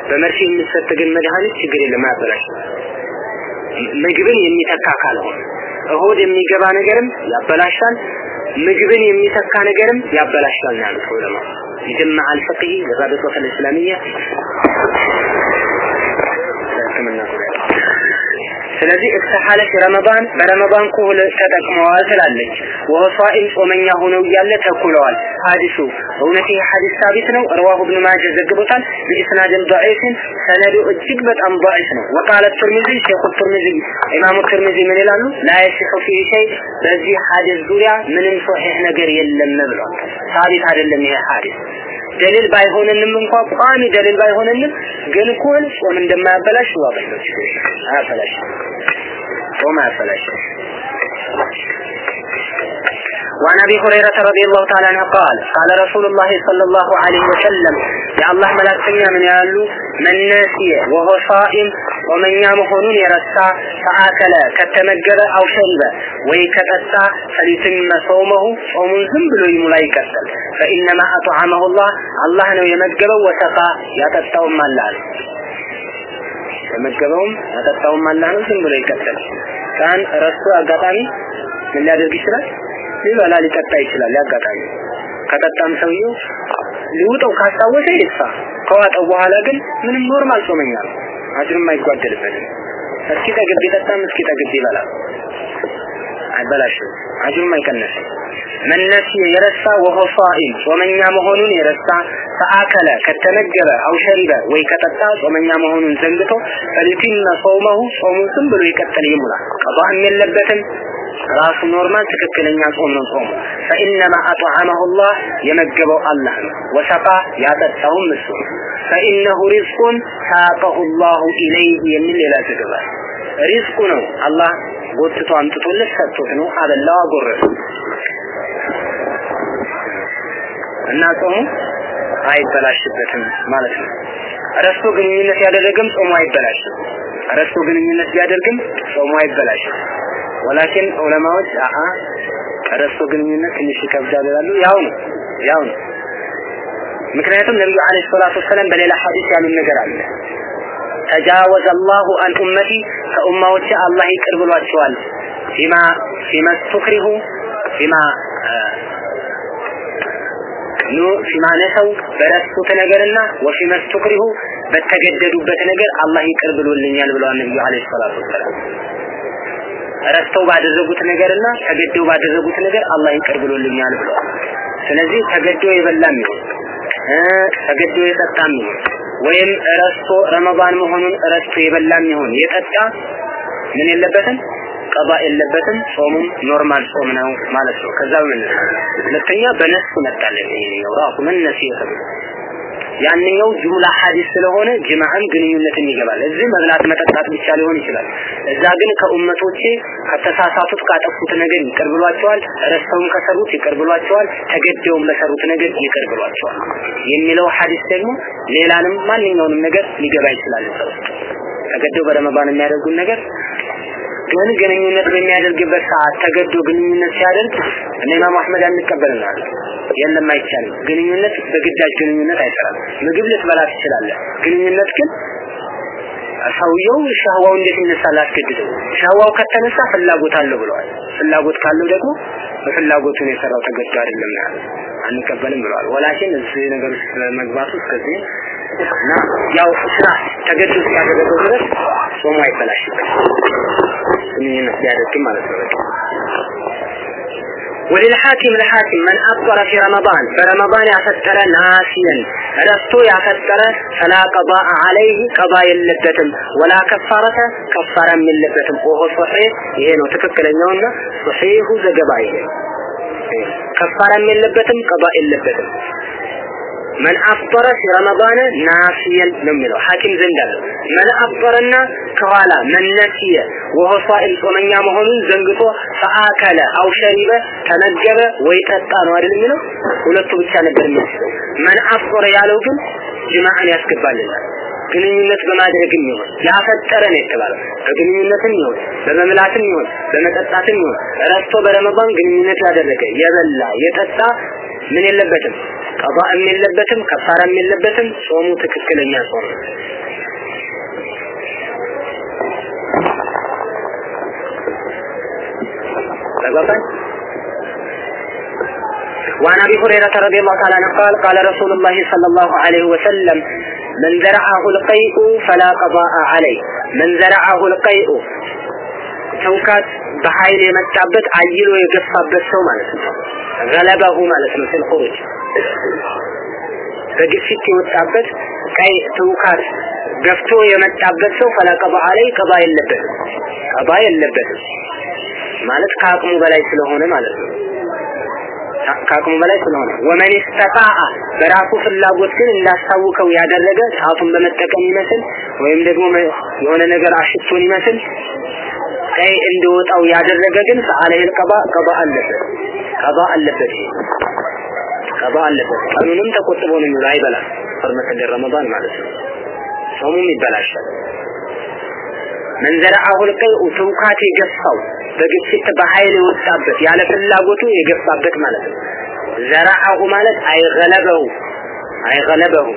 በመርፌ የሚሰጥ ግን መድኃኒት ችግር የለም አያበላሽም ምግብን የሚተካ ካልሆነ እሆድ የሚገባ ነገርም ያበላሻል ምግብን የሚተካ ነገርም ያበላሻል ነው ያሉት ዑለማ يجمع الفقهي للرابطة الإسلامية ስለዚህ እስተሐለች ረመዳን በረመዳን ኩህል ተጠቅመዋል ትላለች። ወሷኢም ጾመኛ ሆነው እያለ ተኩለዋል። ሐዲሱ እውነት ይህ ሐዲስ ሳቢት ነው። ረዋሁ ኢብኑ ማጀ ዘግቦታል። ቢስናድን ضعيفን ሰነዱ እጅግ በጣም ضعيف ነው። ወቃለ ትርሚዚ ሼኹ ትርሚዚ ኢማሙ ትርሚዚ ምን ይላሉ? ላ ፊሂ ሸይ በዚህ ሐዲስ ዙሪያ ምንም ሶሒህ ነገር የለም ብሏል። ሳቢት አይደለም ይሄ ሐዲስ ደሊል ባይሆንንም እንኳ ቋሚ ደሊል ባይሆንንም ግን ኩል ጾም እንደማያበላሽ ዋበሎች አያበላሽ ጾም አያበላሽም። وعن ابي هريره رضي الله تعالى عنه قال قال رسول الله صلى الله عليه وسلم يا الله ملائكتኛ ምን ያሉ መነሲየ وهو صائم ጾመኛ መሆኑን የረሳ ፈአከለ ከተመገበ አው ሸሪበ ወይ ከጠጣ ፈሊትመ ሶመሁ ጾሙን ዝም ብሎ ይሙላ ይቀጥል فإنما أطعمه الله الله ነው የመገበው ወሰፋ ያጠጣውም አለ ነው የመገበውም ያጠጣውም አላህ ነው ዝም ብሎ ይቀጥል ካን ረስቶ አጋጣሚ ምን ሊያደርግ ይችላል? ሊበላ ሊጠጣ ይችላል። ያጋጣሚ ከጠጣም ሰውየው ሊውጠው ካስታወሰ ይትፋ። ከዋጠው በኋላ ግን ምንም normal ጾመኛ ነው አጅርም አይጓደልበትም። እስኪ ጠግብ ቢጠጣም እስኪ ጠግብ ይበላል አይበላሽም አጅርም አይቀነስም من نسي የረሳ وهو صائم ጾመኛ መሆኑን የረሳ فأكل ከተመገበ أو شرب ወይ ከጠጣ ጾመኛ መሆኑን ዘንግቶ فليتم صومه ጾሙን ዝም ብሎ ይቀጥል ይሙላ ቀዷም የለበትም ራሱ normal ትክክለኛ ጾም ነው ጾሙ። فإنما أطعمه الله የመገበው አላህ ነው። وسقاه ያጠጣውም እሱ فإنه رزق ساقه الله إليه የሚል ሌላ ዘገባ ሪዝቁ ነው። አላህ ጎትቶ አምጥቶለት ሰጥቶት ነው አበላው አጎረሰ እና ጾሙ አይበላሽበትም ማለት ነው። ረስቶ ግንኙነት ያደረገም ጾሙ አይበላሽም። ረስቶ ግንኙነት ቢያደርግም ጾሙ አይበላሽም። ወላኪን ዑለማዎች አአ ረስቶ ግንኙነት ትንሽ ይከብዳል ይላሉ። ያው ነው ያው ነው። ምክንያቱም ነብዩ አለይሂ ሰላቱ ወሰለም በሌላ ሐዲስ ያሉን ነገር አለ ተጃወዘ አላሁ አን ኡመቲ ከኡማዎች አላህ ይቅር ብሏቸዋል። ፊማ ፊማ ቱክሪሁ ፊማ ኑ ፊማ ነሰው በረሱት ነገርና وفيما تكره በተገደዱበት ነገር አላህ ይቅር ብሎልኛል ብለዋል ነብዩ عليه الصلاة والسلام ረስተው ባደረጉት ነገርና ተገደው ባደረጉት ነገር አላህ ይቅር ብሎልኛል ብለዋል። ስለዚህ ተገዶ የበላም ይሁን ተገዶ የጠጣም ይሁን ወይም ረስቶ ረመዳን መሆኑን ረስቶ የበላም ይሁን የጠጣ ምን የለበትም? ቀዷ የለበትም። ጾሙም normal ጾም ነው ማለት ነው። ከዛ ምን ሁለተኛ በነሱ መጣለን ይሄኛው ራሱ ምን ነሲህ ያንኛው ጁላ ሐዲስ ስለሆነ ጅማዕም ግንኙነትን ይገባል። እዚህ መብላት መጠጣት ብቻ ሊሆን ይችላል። እዛ ግን ከኡመቶቼ ከተሳሳቱት ካጠፉት ነገር ይቅር ብሏቸዋል። ረስተውም ከሰሩት ይቅር ብሏቸዋል። ተገደውም ለሰሩት ነገር ይቅር ብሏቸዋል የሚለው ሐዲስ ደግሞ ሌላንም ማንኛውንም ነገር ሊገባ ይችላል። ተገደው በረመዳን የሚያደርጉን ነገር ግን ግንኙነት በሚያደርግበት ሰዓት ተገዶ ግንኙነት ሲያደርግ እነ ኢማም አህመድ አንቀበልናል። የለም አይቻልም። ግንኙነት በግዳጅ ግንኙነት አይሰራም። ምግብ ልትበላ ትችላለህ። ግንኙነት ግን ሰውየው ሻህዋው እንዴት ይነሳል? አስገድደው። ሻህዋው ከተነሳ ፍላጎት አለው ብለዋል። ፍላጎት ካለው ደግሞ በፍላጎቱ ነው የሰራው። ተገዶ አይደለም ያለው። አንቀበልም ብለዋል። ወላኪን እዚህ ነገር ውስጥ መግባቱ እስከዚህ እና ያው ስራ ተገዶ ያደረገው ድረስ ጾሙ አይበላሽበት ግንኙነት ቢያደርግም ማለት ነው وللحاكم الحاكم من أفطر في رمضان فرمضان يفتر ناسيا رستو يفتر فلا قضاء عليه قضاء اللبتم ولا كفارة كفارة من اللبتم وهو صحيح يهنو تككل النوم صحيح زقبائه كفارة من اللبتم قضاء መን አፍጠረ ፊ ረመዳነ ናፊየን ነው የሚለው ሐኪም ዘንድ አለ። መን አፍጠረና ከኋላ መን ነሲየ ወሆ ሷኢም ጾመኛ መሆኑን ዘንግቶ ፈአከለ አው ሸሪበ ተመገበ ወይ ጠጣ ነው አይደል የሚለው ሁለቱ ብቻ ነበር የሚያስበው። መን አፍጠረ ግንኙነት በማድረግም ይሆን ያፈጠረ ነው የተባለው። በግንኙነትም ይሆን በመምላትም ይሆን በመጠጣትም ይሆን ረስቶ በረመዳን ግንኙነት ያደረገ የበላ የጠጣ ምን የለበትም ቀባም የለበትም ከፋራም የለበትም ጾሙ ትክክለኛ ጾም ነው ተግባባን وعن ابي هريره رضي الله تعالى عنه قال قال رسول الله صلى الله عليه وسلم من زرعه القيء فلا قضاء عليه من زرعه القيء ተውካት በኃይል የመጣበት አይሎ የገፋበት ሰው ማለት ነው ገለበሁ ማለት ነው ኹሩጅ። በግፊት የወጣበት ቀይ ትውካት ገፍቶ የመጣበት ሰው ፈላቀባ አለይ ቀባ የለበትም። ቀባ የለበትም ማለት ከአቅሙ በላይ ስለሆነ ማለት ነው። ከአቅሙ በላይ ስለሆነ። ወመን ኢስተጣአ በራሱ ፍላጎት ግን እንዳስታውከው ያደረገ ጣቱን በመጠቀም ይመስል ወይም ደግሞ የሆነ ነገር አሽቶን ይመስል ቀይ እንዲወጣው ያደረገ ግን ፈአለይል ቀባ ቀባ አለበት ቀባ አለበት ቀባ አለበት ቀኑንም ተቆጥቦ ነው የሚውለው አይበላም ህርመተ ረመዳን ማለት ነው ጾሙም ይበላሻል ምን ዘረአሁ ልቀይኡ ትውካት የገፋው በግፊት በኃይል የወጣበት ያለ ፍላጎቱ የገፋበት ማለት ነው ዘረአሁ ማለት አይገለበሁ አይገለበሁ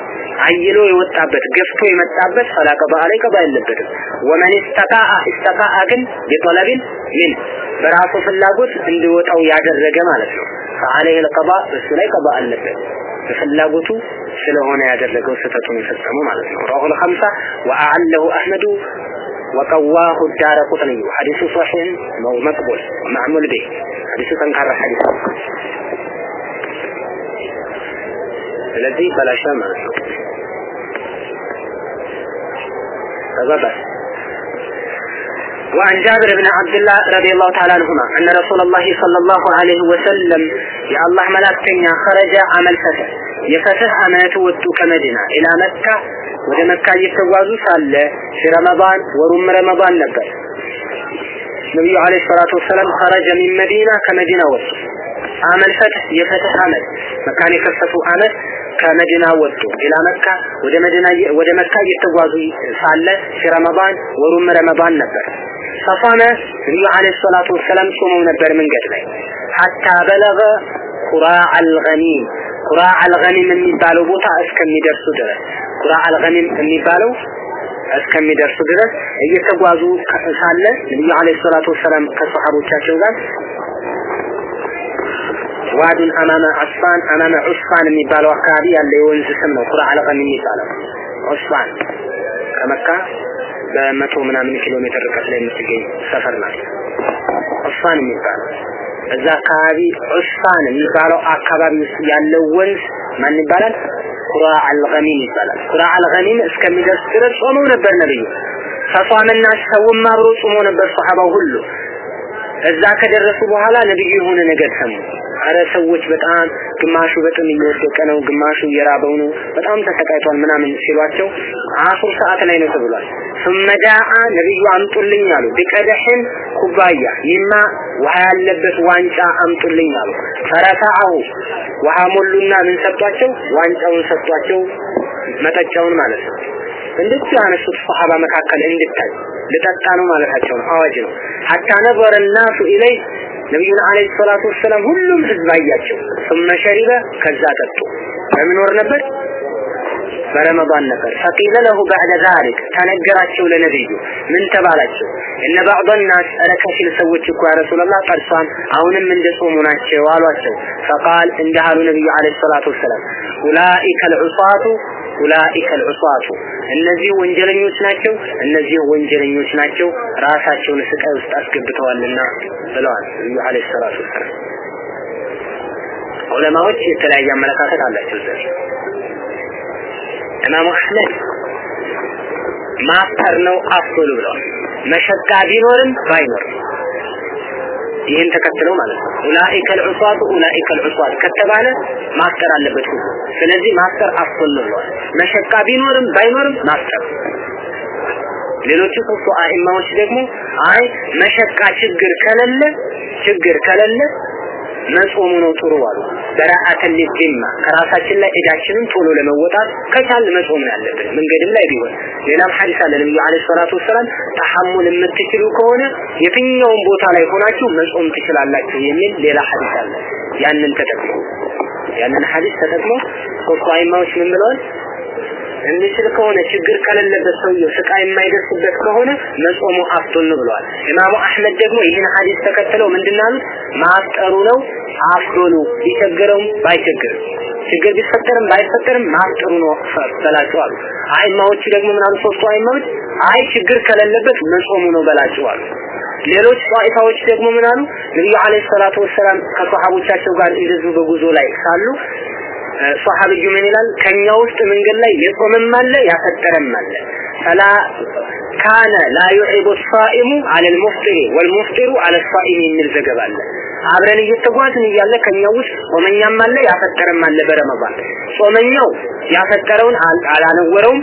አይሎ የወጣበት ገፍቶ የመጣበት ፈላ ቀባ ላይ ቀባ የለበትም ወመን ኢስተጣአ ኢስተጣአ ግን ቢጠለቢን ምን በራሱ ፍላጎት እንዲወጣው ያደረገ ማለት ነው ፈአለይህ ልቀባ እሱ ላይ ቀባ አለበት በፍላጎቱ ስለሆነ ያደረገው ስህተቱን የፈጸመው ማለት ነው ረዋሁ ልኸምሳ ወአዓለሁ አሕመዱ وقواه الدار قطني حديث صحيح مقبول ومعمول به حديث تنكر حديث ስለዚህ በላሻ ማለት ነው ተገባል وعن جابر بن عبد الله رضي الله تعالى عنهما أن رسول الله صلى الله عليه وسلم يا الله ملاكتنيا خرج عمل فتح የፈትህ አመት ወጡ ከመዲና ኢላ መካ ወደ መካ እየተጓዙ ሳለ ረመዳን ወሩም ረመዳን ነበር ነቢዩ አለይሂ ሰላቱ ወሰላም خرج من መዲና ከመዲና ወጡ አመል ፈትህ የፈትህ አመት። መካን የከፈቱ አመት ከመዲና ወጡ ኢላ መካ ወደ መዲና ወደ መካ እየተጓዙ ሳለ ረመዳን ወሩም ረመዳን ነበር። ፈሳመ ነቢዩ አለይሂ ሰላቱ ወሰላም ጾመው ነበር መንገድ ላይ። ሐታ በለገ ቁራዕ አልገኒም ቁራዕ አልገኒም የሚባለው ቦታ እስከሚደርሱ ድረስ ቁራዕ አልገኒም የሚባለው እስከሚደርሱ ድረስ እየተጓዙ ሳለ ነቢዩ አለይሂ ሰላቱ ወሰላም ከሰሃቦቻቸው ጋር ዋዱን አማመ ዑስፋን አማመ ዑስፋን የሚባለው አካባቢ ያለ የወንዝ ስም ነው ቁራ አልቀም የሚባለው ዑስፋን ከመካ በመቶ ምናምን ኪሎ ሜትር ርቀት ላይ የምትገኝ ሰፈር ናት ዑስፋን የሚባለው እዛ አካባቢ ዑስፋን የሚባለው አካባቢ ውስጥ ያለው ወንዝ ማን ይባላል? ቁራ አልገሚም ይባላል። ቁራ አልገሚም እስከሚደርስ ድረስ ጾመው ነበር ነብዩ። ፈሷምና ሰውም አብሮ ጾሞ ነበር ሷሐባው ሁሉ። እዛ ከደረሱ በኋላ ነብዩ የሆነ ነገር ሰሙ አረ ሰዎች በጣም ግማሹ በጥም እየወደቀ ነው ግማሹ እየራበው ነው በጣም ተሰቃይቷል ምናምን ሲሏቸው አስር ሰዓት ላይ ነው ተብሏል ثم جاء ነብዩ አምጡልኝ አሉ ቢቀደህን ኩባያ ይማ ውሃ ያለበት ዋንጫ አምጡልኝ አሉ ፈረፈዐሁ ውሃ ሞሉና ምን ሰጧቸው ዋንጫውን ሰጧቸው መጠጫውን ማለት ነው እንደዚህ ያነሱት ሰሃባ መካከል እንድታይ ልጠጣ ነው ማለታቸው ነው አዋጅ ነው ሐታ ነበረ الناس ኢለይ ነብዩን አለይሂ ሰላቱ ወሰላም ሁሉም ህዝብ አያቸው ثم شرب ከዛ ጠጡ በምን ወር ነበር በረመዳን ነበር ፈቂለ ለሁ بعد ذلك ተነገራቸው ለነብዩ ምን ተባላቸው እነ بعض الناس ኧረ ከፊል ሰዎች እኮ ያ ረሱላህ ቀርሷን አሁንም እንደ ጾሙ ናቸው አሏቸው فقال እንዳሉ ነብዩ አለይሂ ሰላቱ ወሰላም ኡላኢከ العصاة ኡላኢከ العصاة እነዚህ ወንጀለኞች ናቸው እነዚህ ወንጀለኞች ናቸው ራሳቸውን ስቃይ ውስጥ አስገብተዋልና ብለዋል ነብዩ አለይሂ ሰላቱ ወሰላም ዑለማዎች የተለያየ አመለካከት አላቸው ዘንድ ኢማሙ አህመድ ማፍጠር ነው አፍሉ ብለዋል መሸቃ ቢኖርም ባይኖርም ይህን ተከትለው ማለት ነው። ኡላኢከ ልዑሷቱ ኡላኢከ ልዑሷት ከተባለ ማፍጠር አለበት ሁሉ። ስለዚህ ማፍጠር ብለዋል መሸቃ ቢኖርም ባይኖርም ማፍጠር። ሌሎቹ ሶስቱ አኢማዎች ደግሞ አይ መሸቃ ችግር ከሌለ ችግር ከሌለ መጾሙ ነው ጥሩ አሉ በራአተን ሊዚማ ከራሳችን ላይ እዳችንን ቶሎ ለመወጣት ከቻል መጾም ነው ያለብን መንገድም ላይ ቢሆን። ሌላም ሐዲስ አለ ነብዩ አለይሂ ሰላቱ ወሰላም ተሐሙል የምትችሉ ከሆነ የትኛውም ቦታ ላይ ሆናችሁ መጾም ትችላላችሁ የሚል ሌላ ሐዲስ አለ። ያንን ተጠቅሞ ያንን ሐዲስ ተጠቅሞ ሶስቱ አይማዎች ምን ብለዋል የሚችል ከሆነ ችግር ከሌለበት ሰውየው ስቃይ የማይደርስበት ከሆነ መጾሙ አፍቶን ብለዋል። ኢማሙ አህመድ ደግሞ ይህን ሐዲስ ተከትለው ምንድናሉት ማፍጠሩ ነው አፍዶሉ ቢቸግረውም ባይቸግርም ችግር ቢፈጠርም ባይፈጠርም ማፍጠሩ ነው በላቸው አሉ። አይማዎቹ ደግሞ ምናሉ ሶስቱ አይማዎች አይ ችግር ከሌለበት መጾሙ ነው በላቸው አሉ። ሌሎች ጧኢፋዎች ደግሞ ምን? ነብዩ አለይሂ ሰላቱ ወሰላም ከሰሃቦቻቸው ጋር እንደዚሁ በጉዞ ላይ ሳሉ ሷሐብዩ ምን ይላል? ከኛ ውስጥ መንገድ ላይ የጾምም አለ ያፈጠረም አለ። ፈላ ካነ ላ ዩዒቡ ሳኢሙ አለ ልሙፍጢሪ ወልሙፍጢሩ አለ ሳኢም የሚል ዘገባ አለ። አብረን እየተጓዝን እያለ ከኛ ውስጥ ጾመኛም አለ ያፈጠረም አለ በረመዳን። ጾመኛው ያፈጠረውን አላነወረውም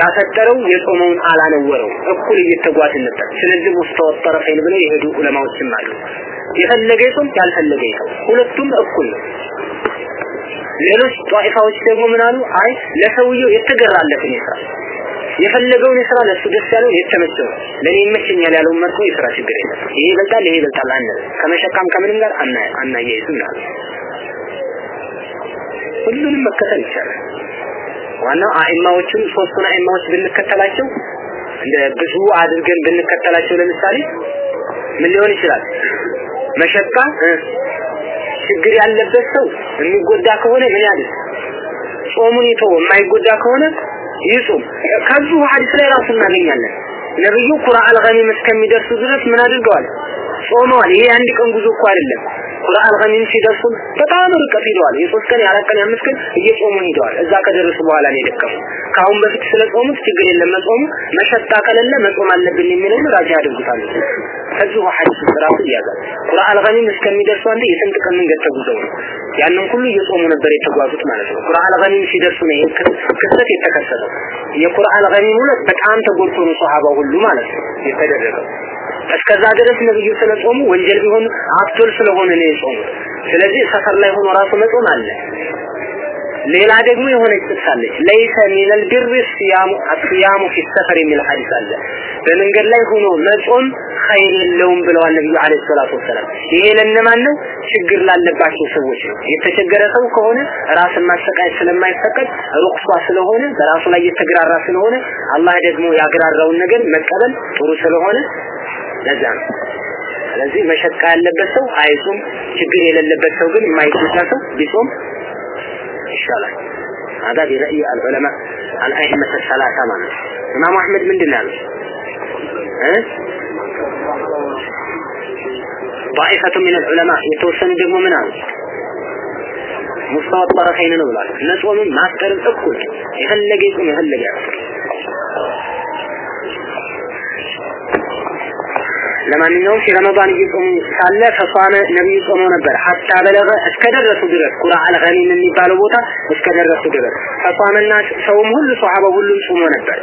ያፈጠረው የጾመውን አላነወረው እኩል እየተጓዝን ነበር። ስለዚህ ሙስተወጠረ ኸይል ብለው የሄዱ ዑለማዎችም አሉ። የፈለገ ይጾም ያልፈለገ ይጾም። ሁለቱም እኩል ነው ሌሎች ጧኢፋዎች ደግሞ ምን አሉ? አይ ለሰውየው የተገራለትን ይስራ የፈለገውን የስራ ለሱ ደስ ያለው የተመቸው ለኔ ይመቸኛል ያለውን መርጦ የስራ ችግር የለም። ይሄ ይበልጣል ይሄ ይበልጣል አንነ ከመሸካም ከምንም ጋር አና አናያይዝም ነው ሁሉንም መከተል ይቻላል። ዋናው አኢማዎቹን ሶስቱን አኢማዎች ብንከተላቸው እንደ ብዙ አድርገን ብንከተላቸው ለምሳሌ ምን ሊሆን ይችላል? መሸካ ችግር ያለበት ሰው የሚጎዳ ከሆነ ምን ያድርግ ጾሙን ይተው የማይጎዳ ከሆነ ይጹም። ከዚሁ ሐዲስ ላይ ራሱ እናገኛለን። ነብዩ ቁርአን ገኒም እስከሚደርሱ ድረስ ምን አድርገዋል ጾመዋል። ይሄ አንድ ቀን ጉዞ እኮ አይደለም። ቁርአን ገኒም ሲደርሱ በጣም ርቀት ሄደዋል። የሶስት ቀን የአራት ቀን የአምስት ቀን እየጾሙ ሄደዋል። እዛ ከደረሱ በኋላ ነው የደከሙ ከአሁን በፊት ስለ ጾሙት ችግር የለም። መጾሙ መሸጣ ከሌለ መጾም አለብን የሚለውን ራጃ ያደርጉታል። ከዚሁ ሐዲስ ራሱ ይያዛል። ቁርአን ገኒም እስከሚደርሱ አንተ የስንት ቀን መንገድ ተጉዘው ነው። ያንን ሁሉ እየጾሙ ነበር የተጓዙት ማለት ነው። ቁርአን ገኒም ሲደርሱ ነው ይሄ ክስተት የተከሰተው። የቁርአን ገኒም በጣም ተጎድቶ ነው ሷሃባው ሁሉ ማለት ነው የተደረገው እስከዛ ድረስ ነብዩ ስለጾሙ ወንጀል ቢሆን አፍቶል ስለሆነ ነው የጾሙት። ስለዚህ ሰፈር ላይ ሆኖ ራሱ መጾም አለ። ሌላ ደግሞ የሆነች ጥቅስ አለች። ለይሰ ሚነል ቢር ሲያሙ አስያሙ ፊ ሰፈር የሚል ሐዲስ አለ። በመንገድ ላይ ሆኖ መጾም ኸይር የለውም ብለዋል ነብዩ አለይሂ ሰላቱ ወሰላም። ይሄ ለነማን ነው? ችግር ላለባቸው ሰዎች ነው። የተቸገረ ሰው ከሆነ ራስን ማሰቃየት ስለማይፈቀድ ሩክሷ ስለሆነ በራሱ ላይ የተግራራ ስለሆነ አላህ ደግሞ ያግራራውን ነገር መቀበል ጥሩ ስለሆነ ለዛ ነው ስለዚህ መሸቃ ያለበት ሰው አይጾም ችግር የሌለበት ሰው ግን የማይጎዳ ሰው ቢጾም ይሻላል هذا برأي العلماء الأئمة الثلاثة ማለት ኢማሙ አህመድ ምንድን ነው ያሉት طائفة من العلماء የተወሰኑ ደግሞ ምን አሉ ሙስተዋ ጠረፈይን ነው ብሏል ነጾምም ማፍጠርም እኩል የፈለገ ይጾም የፈለገ ያፍጥር ለማንኛውም ፊ ረመዳን እየጾሙ ሳለ ፈሷመ ነብዩ ጾመው ነበር። ሐታ በለገ እስከደረሱ ድረስ ቁርአን ገኒም የሚባለው ቦታ እስከደረሱ ድረስ ፈሷመና ሰውም ሁሉ ሷሃባው ሁሉም ጾሞ ነበር።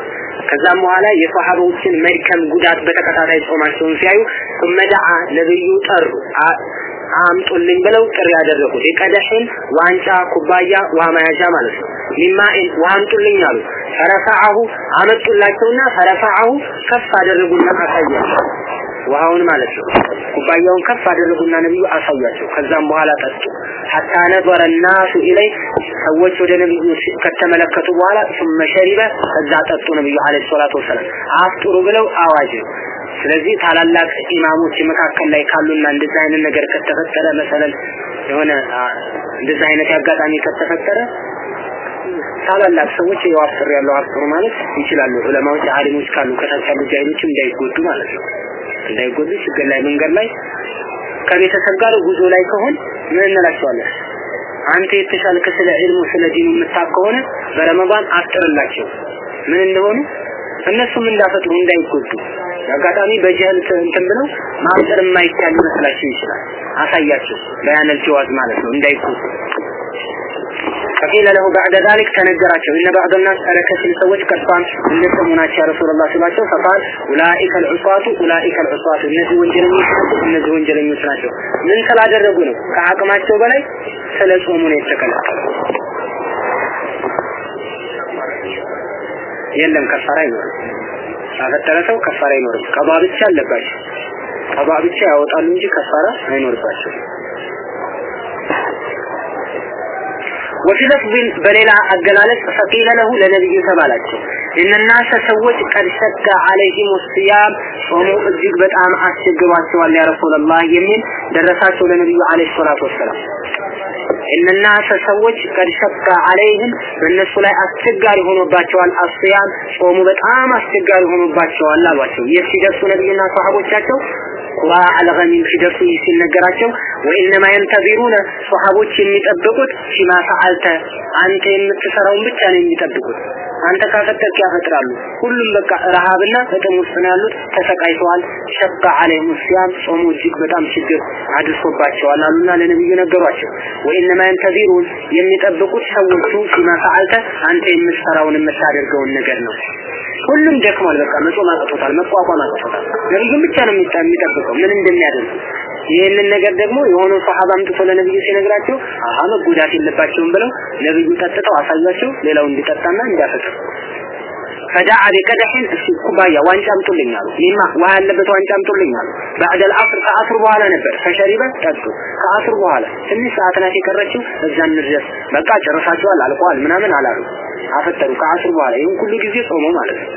ከዛም በኋላ የሷሃባዎችን መድከም ጉዳት በተከታታይ ጾማቸውን ሲያዩ ثم ነብዩ ጠሩ። አምጡልኝ ብለው ጥሪ ያደረጉ የቀደህን ዋንጫ ኩባያ ውሃ መያዣ ማለት ነው። ሚማኢን ውሃ አሉ። ፈረፈዐሁ አመጡላቸውና ፈረፈዐሁ ከፍ አደረጉና አሳያቸው ውሃውን ማለት ነው ኩባያውን ከፍ አደረጉና ነብዩ አሳያቸው ከዛም በኋላ ጠጡ ሐታ ነበረ الناس ኢለይ ሰዎች ወደ ነብዩ ከተመለከቱ በኋላ ثم شرب ከዛ ጠጡ ነብዩ አለይሂ ሰላቱ ወሰለም አፍጥሩ ብለው አዋጅ ነው ስለዚህ ታላላቅ ኢማሞች መካከል ላይ ካሉና እንደዚህ አይነት ነገር ከተፈጠረ መሰለን የሆነ እንደዚህ አይነት አጋጣሚ ከተፈጠረ ታላላቅ ሰዎች ያው አፍጥሩ ያለው አፍጥሩ ማለት ይችላሉ ዑለማዎች አሊሞች ካሉ ከታች ያሉ ጃሂሎችም እንዳይጎዱ ማለት ነው እንዳይጎዱ ችግር ላይ መንገድ ላይ ከቤተሰብ ጋር ጉዞ ላይ ከሆን ምን እንላቸዋለን? አንተ የተሻልከ ስለ ዒልሙ ስለ ዲኑ ከሆነ በረመዳን አፍጥርላቸው ምን እንደሆኑ? እነሱም እንዳፈጥሩ? እንዳይጎዱ። አጋጣሚ በጀህል እንትን ብለው ማፍጠር የማይቻል ይመስላቸው ይችላል። አሳያቸው። በያነል ጀዋዝ ማለት ነው። እንዳይጎዱ ፈቂለ ለሁ ባዕደ ዛሊክ ተነገራቸው ኢነ ባዕደ ናስ አለከሲል ሰዎች ከፋም እንደሰሙ ናቸው ያ ረሱላህ ሲሏቸው ፈቃል ኡላኢከ ልዑሷቱ ኡላኢከ ልዑሷቱ እነዚህ ወንጀለኞች ናቸው እነዚህ ወንጀለኞች ናቸው ምን ስላደረጉ ነው? ከአቅማቸው በላይ ስለ ጾሙ ነው የተከለከለ የለም ከፋራ አይኖርም። ካፈጠረ ሰው ከፋራ አይኖርም። ቀባ ብቻ አለባቸው። ቀባ ብቻ ያወጣሉ እንጂ ከፋራ አይኖርባቸውም። ወፊ ለፍዝን በሌላ አገላለጽ ፈቂለ ለሁ ለነቢዩ ተባላቸው። እነናሰ ሰዎች ቀድ ሸጋ አለይሂም ሲያም ጾሙ እጅግ በጣም አስቸግሯቸዋል ያ ረሱላህ የሚል ደረሳቸው ለነቢዩ አለይሂ ሰላቱ ወሰላም። እነናሰ ሰዎች ቀድ ሸጋ አለይሂም በእነሱ ላይ አስቸጋሪ ሆኖባቸዋል። አስያም ጾሙ በጣም አስቸጋሪ ሆኖባቸዋል አሏቸው። የሲደርሱ ነቢዩና ሰሃቦቻቸው ቁራ አልገኒም ሲደርሱ ሲነገራቸው ወኢነማ የንተዚሩነ ሰሃቦች የሚጠብቁት ፊማ ፈዓልተ አንተ የምትሰራውን ብቻ ነው የሚጠብቁት። አንተ ካፈጠርክ ያፈጥራሉ። ሁሉም በቃ ረሃብና ጥም ውስጥ ነው ያሉት። ተሰቃይተዋል። ሸቃ አለይሂም ሲያም ጾሙ እጅግ በጣም ችግር አድርሶባቸዋል አሉና ለነብዩ ነገሯቸው። ወኢነማ የንተዚሩን የሚጠብቁት ሰዎቹ ፊማ ፈዓልተ አንተ የምትሰራውን የምታደርገውን ነገር ነው ሁሉም ደክሟል በቃ መጾም አቅቶታል መቋቋም አቅቶታል። ነብዩን ብቻ ነው የሚጠብቀው ምን እንደሚያደርግ። ይህንን ነገር ደግሞ የሆነ ሰሃባ አምጥቶ ለነብዩ ሲነግራቸው አሃ መጎዳት የለባቸውም ብለው ነብዩ ጠጥተው አሳያቸው ሌላው እንዲጠጣና እንዲያፈጥር ፈዳዓ ቢቀደሕን እስኪ ኩባያ ዋንጫ አምጡልኝ አሉ። ሚማ ውሃ ያለበት ዋንጫ አምጡልኝ አሉ። ባዕደ ልአስር ከአስር በኋላ ነበር። ፈሸሪበ ጠጡ። ከአስር በኋላ ትንሽ ሰዓት ናት የቀረችው እዛ እንድረስ። በቃ ጨርሳቸዋል አልቋል ምናምን አላሉ አፈጠሩ ከአስር በኋላ ይህን ሁሉ ጊዜ ጾሙ ማለት ነው።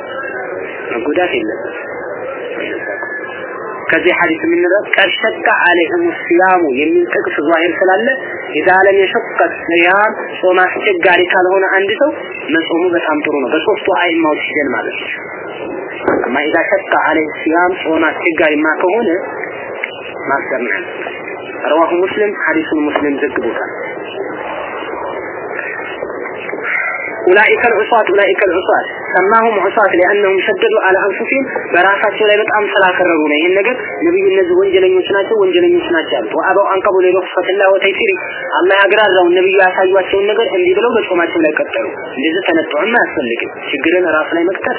መጎዳት የለም። ከዚህ ሐዲስ የምንለው ቀሸቀ አለይሂም ሲያሙ የሚል ጥቅስ ዛሂር ስላለ የዛለም የሸቀ ሲያም ጾም አስቸጋሪ ካልሆነ አንድ ሰው መጾሙ በጣም ጥሩ ነው። በሶስቱ አይማዎች ሲደል ማለት ነው። እማ ኢዛ ሸቀ አለይሂ ሲያም ጾም አስቸጋሪማ ከሆነ ማስተምናል። ረዋሁ ሙስሊም ሐዲሱን ሙስሊም ዘግቦታል። أولئك العصاة أولئك العصاة. سماهم عصاة لأنهم شددوا على أنفسهم براسات لا بتأم صلاة كررون إن نجد نبي النز وانجلين يسناتوا وانجلين يسناتوا وأبو أن قبل رخصة الله وتيسيري الله أقرار لهم النبي يعساجوا سيون نجد أن يقلوا بس وما لا يكتروا لذا تنطعون ما أسلك شقرنا راسنا يمكتر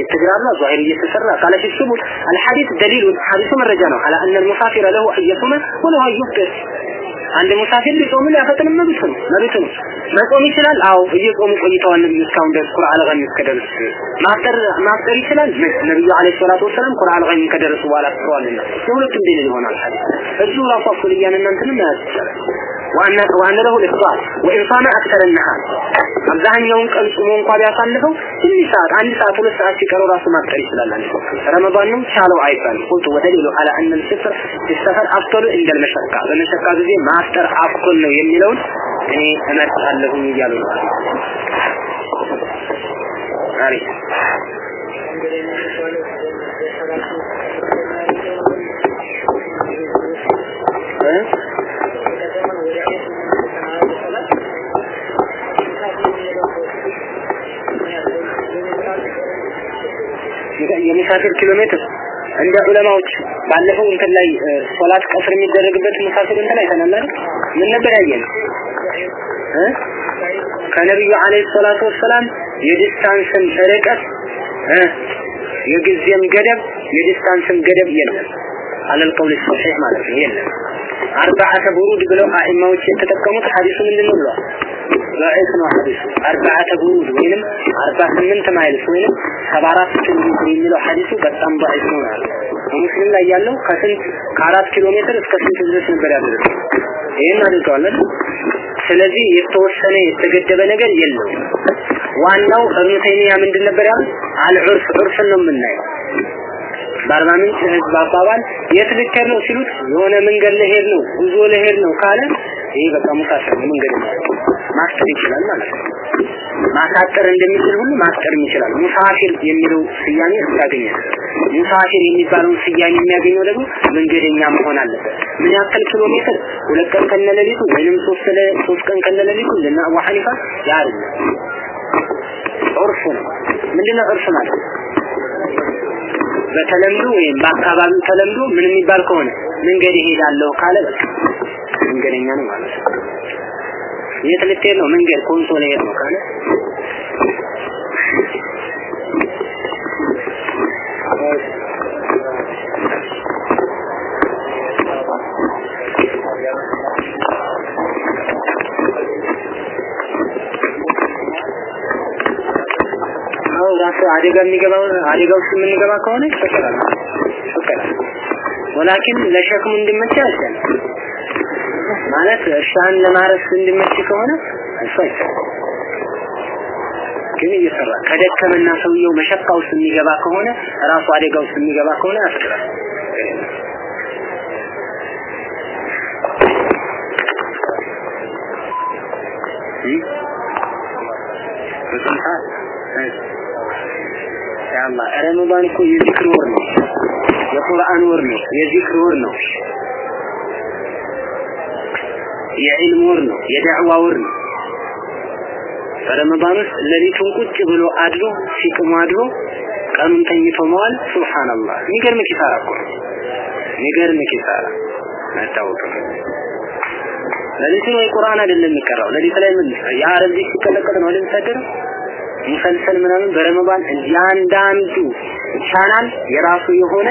يتجرى الله ظاهر يتسرى قال في السبل الحديث دليل حديث من رجانه على أن المسافر له أن يصوم وله أن يفتر አንድ ሙሳፊር ቢጾም ሊያፈጥን መብት ነው ነው። መጾም ይችላል? አዎ እየጾሙ ቆይተዋል። እስካሁን ድረስ ቁርአን ገኝ እስከደረሱ ማፍጠር ማፍጠር ይችላል? ነብዩ አለይሂ ሰላቱ ወሰለም ቁርአን ገኝ ከደረሱ በኋላ አፍጥሯልና የሁለቱም ደሊል ይሆናል። እዚሁ ራሱ አኩልያን እናንተንም ያስችላል። ዋና ዋና ለሁ ለፍጣር ወኢንሳና አክተረናሃ አብዛኛውን ቀን ጾሞ እንኳን ቢያሳልፈው ትንሽ ሰዓት አንድ ሰዓት ሁለት ሰዓት ሲቀረው ራሱ ማፍጠር ይችላል። ረመዳን ነው ቻለው አይባልም። ቁልቱ ወደሊሉ አላ አን ልፍጥር ቢሰፈር አፍጠሩ እንደል መሸካ በመሸካ ጊዜ ማ ማፍጠር አፍضل ነው የሚለውን እኔ እመርጣለሁ እያሉ ነው። አሪፍ የሙሳፊር ኪሎ ሜትር እንደ ዑለማዎች ባለፈው እንትን ላይ ሶላት ቀስር የሚደረግበት ሙሳፊር እንትን አይተናል አይደል ምን ነበር ያየን እ ከነብዩ አለይሂ ሰላቱ ወሰላም የዲስታንስን ርቀት እ የጊዜም ገደብ የዲስታንስን ገደብ የለም አለል ቀውል ሰሒህ ማለት ነው የለም አርባዓተ ቡሩድ ብለው አኢማዎች የተጠቀሙት ሐዲሱ ምንድን ነው ብለዋል ضعيف ነው ሐዲሱ አርባዓተ ቡሩድ ወይንም 48 ማይልስ ወይንም 74 ኪሎ ሜትር የሚለው ሐዲሱ በጣም ضعيف ነው ማለት ሙስሊም ላይ ያለው ከስንት ከአራት ኪሎ ሜትር እስከ ስንት ድረስ ነበር ያደረገው ይሄን አድርገዋል ስለዚህ የተወሰነ የተገደበ ነገር የለውም ዋናው እብኑ ተይሚያ ምንድን ነበር ያሉት? العرف። ዑርፍን ነው የምናየው። በአርባ ምንጭ ህዝብ አባባል የት ልትሄድ ነው ሲሉት የሆነ መንገድ ልሄድ ነው ጉዞ ልሄድ ነው ካለ ይሄ በቃ ነው መንገድ ማፍጠር ይችላል ማለት ነው ማሳጠር እንደሚችል ሁሉ ማፍጠርም ይችላል። ሙሳፊር የሚለው ስያሜ ያገኛል። ሙሳፊር የሚባለውን ስያሜ የሚያገኘው ደግሞ መንገደኛ መሆን አለበት። ምን ያክል ኪሎ ሜትር? ሁለት ቀን ከነሌሊቱ ወይንም ሶስት ሶስት ቀን ከነሌሊቱ እንደና አቡ ሐኒፋ ያ አይደለም። ዑርፍ ነው። ምንድነው ዑርፍ ማለት? በተለምዶ ወይም በአካባቢው ተለምዶ ምን የሚባል ከሆነ መንገድ ይሄዳለሁ ካለ በቃ መንገደኛ ነው ማለት ነው የት ልትሄድ ነው? መንገድ ኮንሶ ልሄድ ነው ካለ? አደጋ የሚገባው አደጋ ውስጥ የምንገባ ከሆነ ይፈቀዳል። ይፈቀዳል። ወላኪን ለሸክሙ እንዲመች አይደለም ማለት እርሻን ለማረስ እንዲመች ከሆነ እሱ ግን እየሰራ ከደከመና ሰውየው መሸካ ውስጥ የሚገባ ከሆነ ራሱ አደጋ ውስጥ የሚገባ ከሆነ ያስቀራል። ያአላህ ረመዳን እኮ የዚክር ወር ነው። የቁርአን ወር ነው። የዚክር ወር ነው የዕልም ወር ነው የዳዕዋ ወር ነው። በረመዳን ውስጥ ሌሊቱን ቁጭ ብሎ አድሮ ሲቅሙ አድሮ ቀኑን ተኝቶ መዋል ሱብሃንአላህ። የሚገርም ኪሳራ እኮ የሚገርም ኪሳራ አይታወቅም። ሌሊቱን ወይ ቁርአን አይደለም የሚቀራው። ሌሊት ላይ ምን? የአረብ ልጅ ሲቀለቀል ነው ለምሳደር مسلسل ምናምን በረመዳን እያንዳንዱ ቻናል የራሱ የሆነ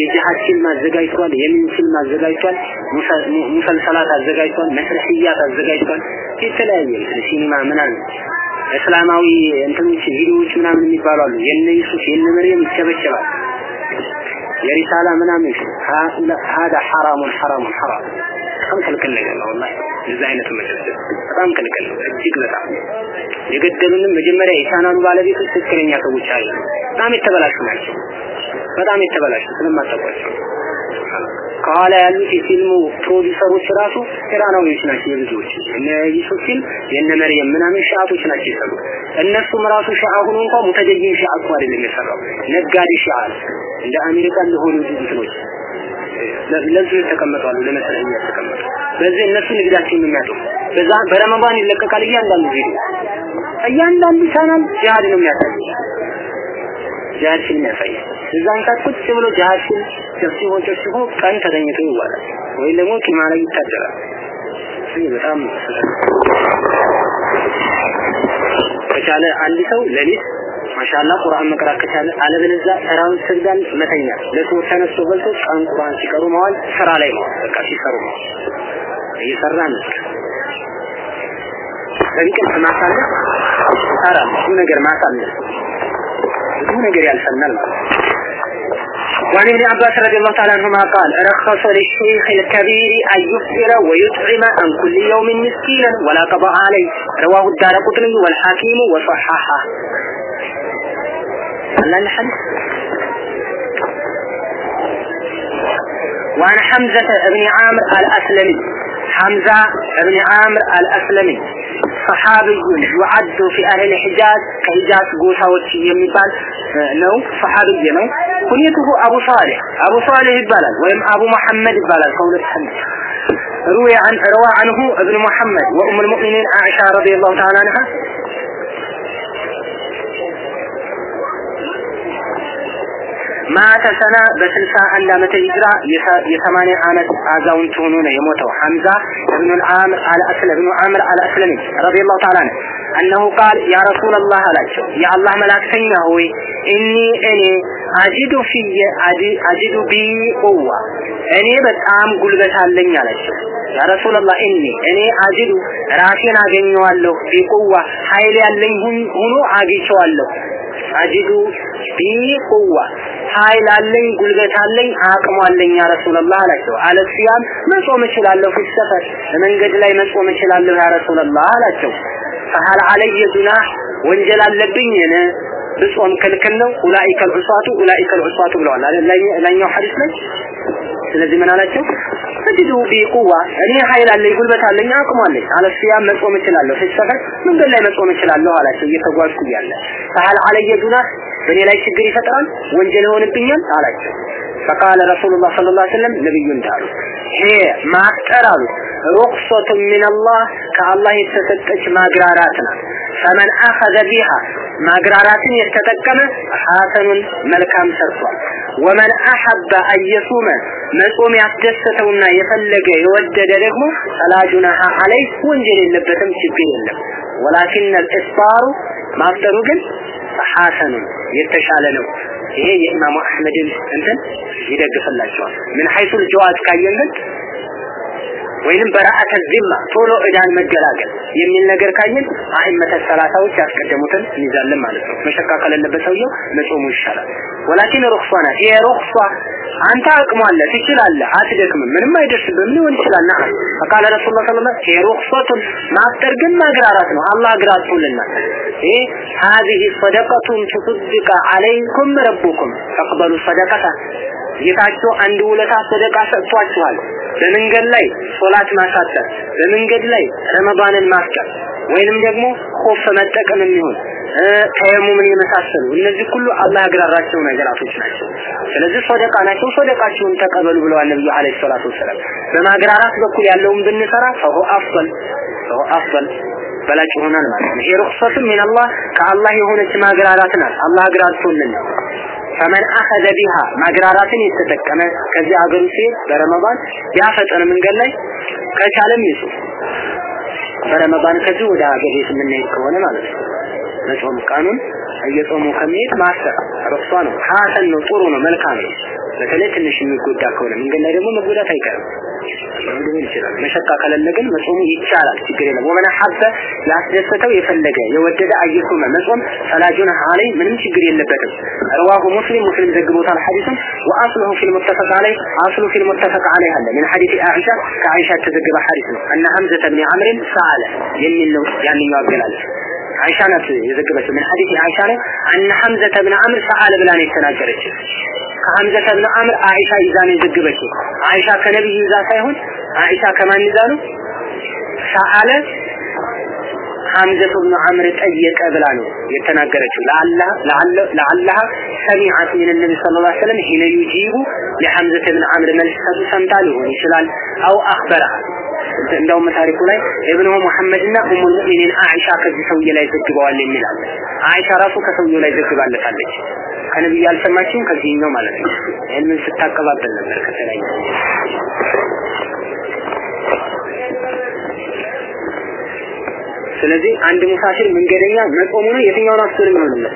የጂሃድ ፊልም አዘጋጅቷል፣ የሚን ፊልም አዘጋጅቷል፣ ሙሰልሰላት አዘጋጅቷል፣ መስርሕያት አዘጋጅቷል። የተለያየ ሲኒማ ምናምን እስላማዊ እንትኖች ቪዲዮዎች ምናምን የሚባሉ አሉ። የነ ዩሱፍ የነ መርየም ይቸበቸባል። የሪሳላ ምናምን هذا حرام حرام حرام በጣም ክልክል ነገር ነው። والله እንደዚህ አይነቱ መደረግ በጣም ክልክል ነው። እጅግ በጣም የገደሉንም መጀመሪያ የቻናሉ ባለቤቶች ትክክለኛ ሰዎች አሉ። በጣም የተበላሹ ናቸው። በጣም የተበላሹ ስለማታውቋቸው ከኋላ ያሉት የፊልሙ ፕሮዲሰሮች ራሱ ኢራናዊዎች ናቸው የብዙዎች። እነ ዩሱፍ ፊልም የነ መርየም ምናምን ሺዓቶች ናቸው የሰሩት። እነሱም ራሱ ሺዓ ሆኖ እንኳን متدين ሺዓ እኮ አይደለም የሰራው። ነጋዴ ሺዓ እንደ አሜሪካ ለሆኑ እንትኖች ለዚህ ተቀመጣሉ ለመሰለኝ ተቀመጡ በዚህ እነሱ ንግዳቸውን የሚያጡ በዛ በረመዳን ይለቀቃል እያንዳንዱ ቪዲዮ። እያንዳንዱ ቻናል ጂሃድ ነው የሚያሳየው። ጂሃድ ፊልም ያሳያል። እዛን ሰዓት ቁጭ ብሎ ጂሃድ ፊልም ጨፍጭፎ ጨፍጭፎ ቀን ተገኝቶ ይዋላል። ወይም ደግሞ ቂማ ላይ ይታደራል። ይህ በጣም ከቻለ አንድ ሰው ሌሊት ማሻአላ ቁርአን መቅራት ከቻለ አለበለዚያ ተራውን ሰግዳን መተኛ ለሰዎች ተነስቶ በልቶ ቀን ቁርአን ሲቀሩ መዋል ስራ ላይ መዋል በቃ ሲሰሩ መዋል። እየሰራ ነው። እንቅልፍ ማሳለፍ ይሰራል ብዙ ነገር ማሳለፍ ብዙ ነገር ያልፈናል ማለት وعن ابن عباس رضي الله تعالى عنهما قال رخص للشيخ الكبير أن يفطر ويطعم عن كل يوم مسكينا ولا قضاء عليه. رواه الدار قطني والحاكم وصححه. وعن حمزة بن عامر الأسلمي. حمزة بن عامر الأسلمي. صحابي يعد في أهل الحجاز كحجاز قوساوتي يميبال آه، نو صحابي ነው كنيته أبو صالح. أبو صالح البلد ወይም أبو محمد البلد قول الحمد. روي عن روى عنه ابن محمد وأم المؤمنين عائشة رضي الله تعالى عنها. ማተ ሰና በስልሳ አንድ ዓመተ ሂጅራ የሰማንያ ዓመት አዛውንት ሆኖ ነው የሞተው። ሐምዛ እብኑ አልዓምር አልአስለ እብኑ አምር አልአስለሚ ረዲየላሁ ተዓላ ዐንሁ አነሁ ቃል ያ ረሱላላህ አላቸው የአላህ መላእክተኛ ሆይ እኒ እኔ አጂዱ ፊየ أجد بي قوة እኔ በጣም ጉልበት አለኝ አላቸው። يا رسول الله إني እኔ أجد ራሴን አገኘዋለሁ بي قوة ኃይል ያለኝ ሆኖ አግኝቼዋለሁ أجد بي قوة ኃይል አለኝ ጉልበት አለኝ አቅሙ አለኝ يا رسول الله አላቸው። على الصيام መጾም እችላለሁ ፊት ሰፈር መንገድ ላይ መጾም እችላለሁ يا رسول الله አላቸው። فهل علي جناح ወንጀል አለብኝን ብጾም ክልክል ነው። ኡላኢከ ልዑሳቱ ኡላኢከ ልዑሳቱ ብለዋል ላኛው ሐዲስ ላይ? ስለዚህ ምን አላቸው ተጅዱ ቢቁዋ እኔ ኃይል አለኝ ጉልበት አለኝ አቅሙ አለኝ። አለሲያም መጾም እችላለሁ ፊት ሰፈር መንገድ ላይ መጾም እችላለሁ አላቸው። እየተጓዝኩ እያለ ፈሀል አለየ ጁናህ በእኔ ላይ ችግር ይፈጥራል? ወንጀል ይሆንብኛል? አላቸው ፈቃለ ረሱሉላህ ሰለላሁ ዐለይሂ ወሰለም ነብዩ እንዳሉ ይሄ ማፍጠር አሉ ሩክሰቱ ሚነላህ ከአላህ የተሰጠች ማግራራት ናት። ፈመን አኸዘ ቢሃ ማግራራትን የተጠቀመ ሐሰኑን መልካም ሰርቷል። ወመን አሐበ አየሱመ መጾም ያስደሰተውና የፈለገ የወደደ ደግሞ ፈላ ጁናሃ አለይ ወንጀል የለበትም፣ ችግር የለም። ወላኪን አልእስባሩ ማፍጠሩ ግን ሐሰኑን የተሻለ ነው ይሄ የኢማሙ አህመድን እንትን ይደግፍላቸዋል። ምን ሐይሱል ጀዋዝ ካየን ግን ወይንም በራአተ ዚማ ቶሎ እዳን መገላገል የሚል ነገር ካየን አይመተ ሰላታዎች ያስቀደሙትን እንይዛለን ማለት ነው። መሸካከል ያለበት ሰውየው መጾሙ ይሻላል። ወላኪን ሩኽሷና ይሄ ሩኽሷ አንተ አቅሟለ ትችላለ፣ አትደክም ምንም አይደርስብህም ሊሆን ይችላል። ና ፈቃለ ረሱል ላ ላ ይሄ ሩኽሷቱን ማፍጠር ግን ማግራራት ነው። አላህ አግራርቶልናል። ይሄ ሀዚህ ሰደቀቱን ቱስድቀ አለይኩም ረቡኩም ተቅበሉ ሰደቀታ ጌታቸው አንድ ውለታ ሰደቃ ሰጥቷችኋል። በመንገድ ላይ ሶላት ማሳጠር፣ በመንገድ ላይ ረመዳንን ማፍጠር ወይንም ደግሞ ኮፍ መጠቀም የሚሆን ተየሙምን የመሳሰሉ እነዚህ ሁሉ አላህ ያግራራቸው ነገራቶች ናቸው። ስለዚህ ሰደቃ ናቸው። ሰደቃችሁን ተቀበሉ ብለዋል ነብዩ አለይሂ ሰላቱ ወሰላም። በማግራራት በኩል ያለውን ብንሰራ ፈሁ አፍል ፈሁ አፍል በላጭ ይሆናል ማለት ነው። ይሄ ሩክሰቱ አላህ ከአላህ የሆነች ማግራራት ናት። አላህ አግራርቶልን ፈመን አኸዘ ቢሃ ማግራራትን የተጠቀመ ከዚህ አገሩ ሲሄድ በረመዳን ቢያፈጠን መንገድ ላይ ከቻለም ይጹም። በረመዳን ከዚህ ወደ ሀገር ቤት ከሆነ ማለት ነው። መጾም ቀኑን እየጾሙ ከመሄድ ማሰር ረክሷ ነው። ሀሰን ነው፣ ጥሩ ነው፣ መልካም ነው። በተለይ ትንሽ የሚጎዳ ከሆነ መንገድ ላይ ደግሞ መጎዳት አይቀርም ሊሆን ይችላል። መሸቃ ከሌለ ግን መጾሙ ይቻላል፣ ችግር የለም። ወመን ሐበ ያስደሰተው የፈለገ የወደደ አይሱመ መጾም ፈላጁን አለይ ምንም ችግር የለበትም። ረዋሁ ሙስሊም ሙስሊም ዘግቦታል ሐዲሱን ወአስሉሁ ፊል ሙተፈቅ አለይ አስሉ ፊል ሙተፈቅ አለይ አለ ምን ሐዲስ አኢሻ ከአኢሻ የተዘገበ ሐዲስ ነው። እነ ሐምዘተ ብን ዐምርን ሰአለ የሚል ነው ያንኛው አገላለጽ አይሻ ናት የዘገበችው። ምን ሐዲስ አይሻ ነው? አነ ሐምዘተ ብን ዐምር ሰአለ ብላ ነው የተናገረችው። ከሐምዘተ ብን ዐምር አይሻ ይዛ ነው የዘገበችው። አይሻ ከነብይ ይዛ ሳይሆን አይሻ ከማን ይዛ ነው? ሰአለ ሐምዘቱ ብን ዐምር ጠየቀ ብላ ነው የተናገረችው። ለአላህ ለአላህ ሰሚዓት ምን ነቢ ሰለላሁ ዐለይሂ ወሰለም ሂነ ዩጂቡ ለሐምዘተ ብን ዐምር መልስ ሰምታ ሊሆን ይችላል። አው አኽበረሃ እንደውም ታሪኩ ላይ ኢብኑ ሙሐመድና ኡሙ ሙእሚኒን አኢሻ ከዚህ ሰውዬ ላይ ዘግበዋል የሚላል አኢሻ ራሱ ከሰውዬው ላይ ዘግባለታለች። ከነብዩ ያልሰማችው ከዚህኛው ማለት ነው። ይህንን ስታቀባበል ነበር ከተለያዩ ስለዚህ አንድ ሙሳፊር መንገደኛ መጾሙ ነው? የትኛውን ነው? ነው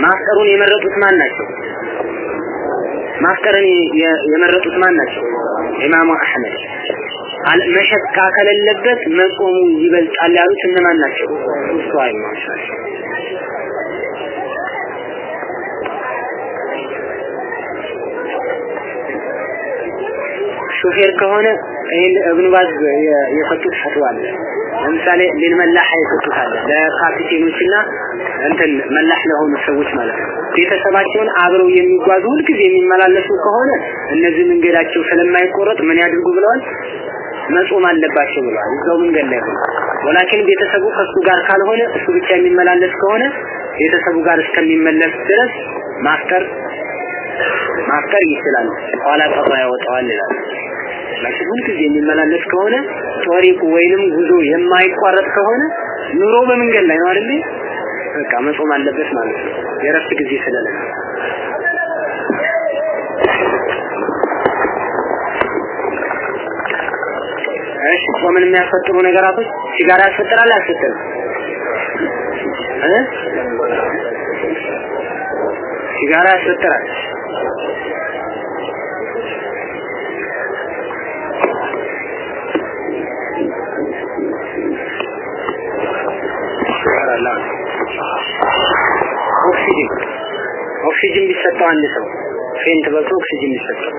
ማፍጠሩን የመረጡት ማን ናቸው ማፍጠርን የመረጡት ማን ናቸው? ኢማሙ አህመድ መሸቃ ከሌለበት መጾሙ ይበልጣል ያሉት እነማን ናቸው? አይማሽ ሹፌር ከሆነ ይህን እብኑ ባዝ የሰጡት ፈትዋ አለ። ለምሳሌ ሊልመላህ የሰጡት አለ ለካፒቴኖችና እንትን መላህ ለሆኑ ሰዎች ማለት ነው። ቤተሰባቸውን አብረው የሚጓዙ ሁልጊዜ የሚመላለሱ ከሆነ እነዚህ መንገዳቸው ስለማይቆረጥ ምን ያድርጉ ብለዋል? መጾም አለባቸው ብለዋል። እዛው መንገድ ላይ ሆነ ወላኪን ቤተሰቡ ከሱ ጋር ካልሆነ እሱ ብቻ የሚመላለስ ከሆነ ቤተሰቡ ጋር እስከሚመለስ ድረስ ማፍጠር ማፍጠር ይችላል። ኋላ ቀባ ያወጣዋል ይላል። ላኪን ሁልጊዜ የሚመላለስ ከሆነ ጦሪቁ ወይንም ጉዞ የማይቋረጥ ከሆነ ኑሮ በመንገድ ላይ ነው አይደል? በቃ መጾም አለበት ማለት ነው። የረፍት ጊዜ ስለሌለ እሺ ጾምን የሚያስፈጥሩ ነገራቶች ሲጋራ ያስፈጥራል አያስፈጥርም? ሲጋራ ያስፈጥራል። ኦክሲጅን ቢሰጠው አንድ ሰው faint በልቶ ኦክሲጅን ቢሰጠው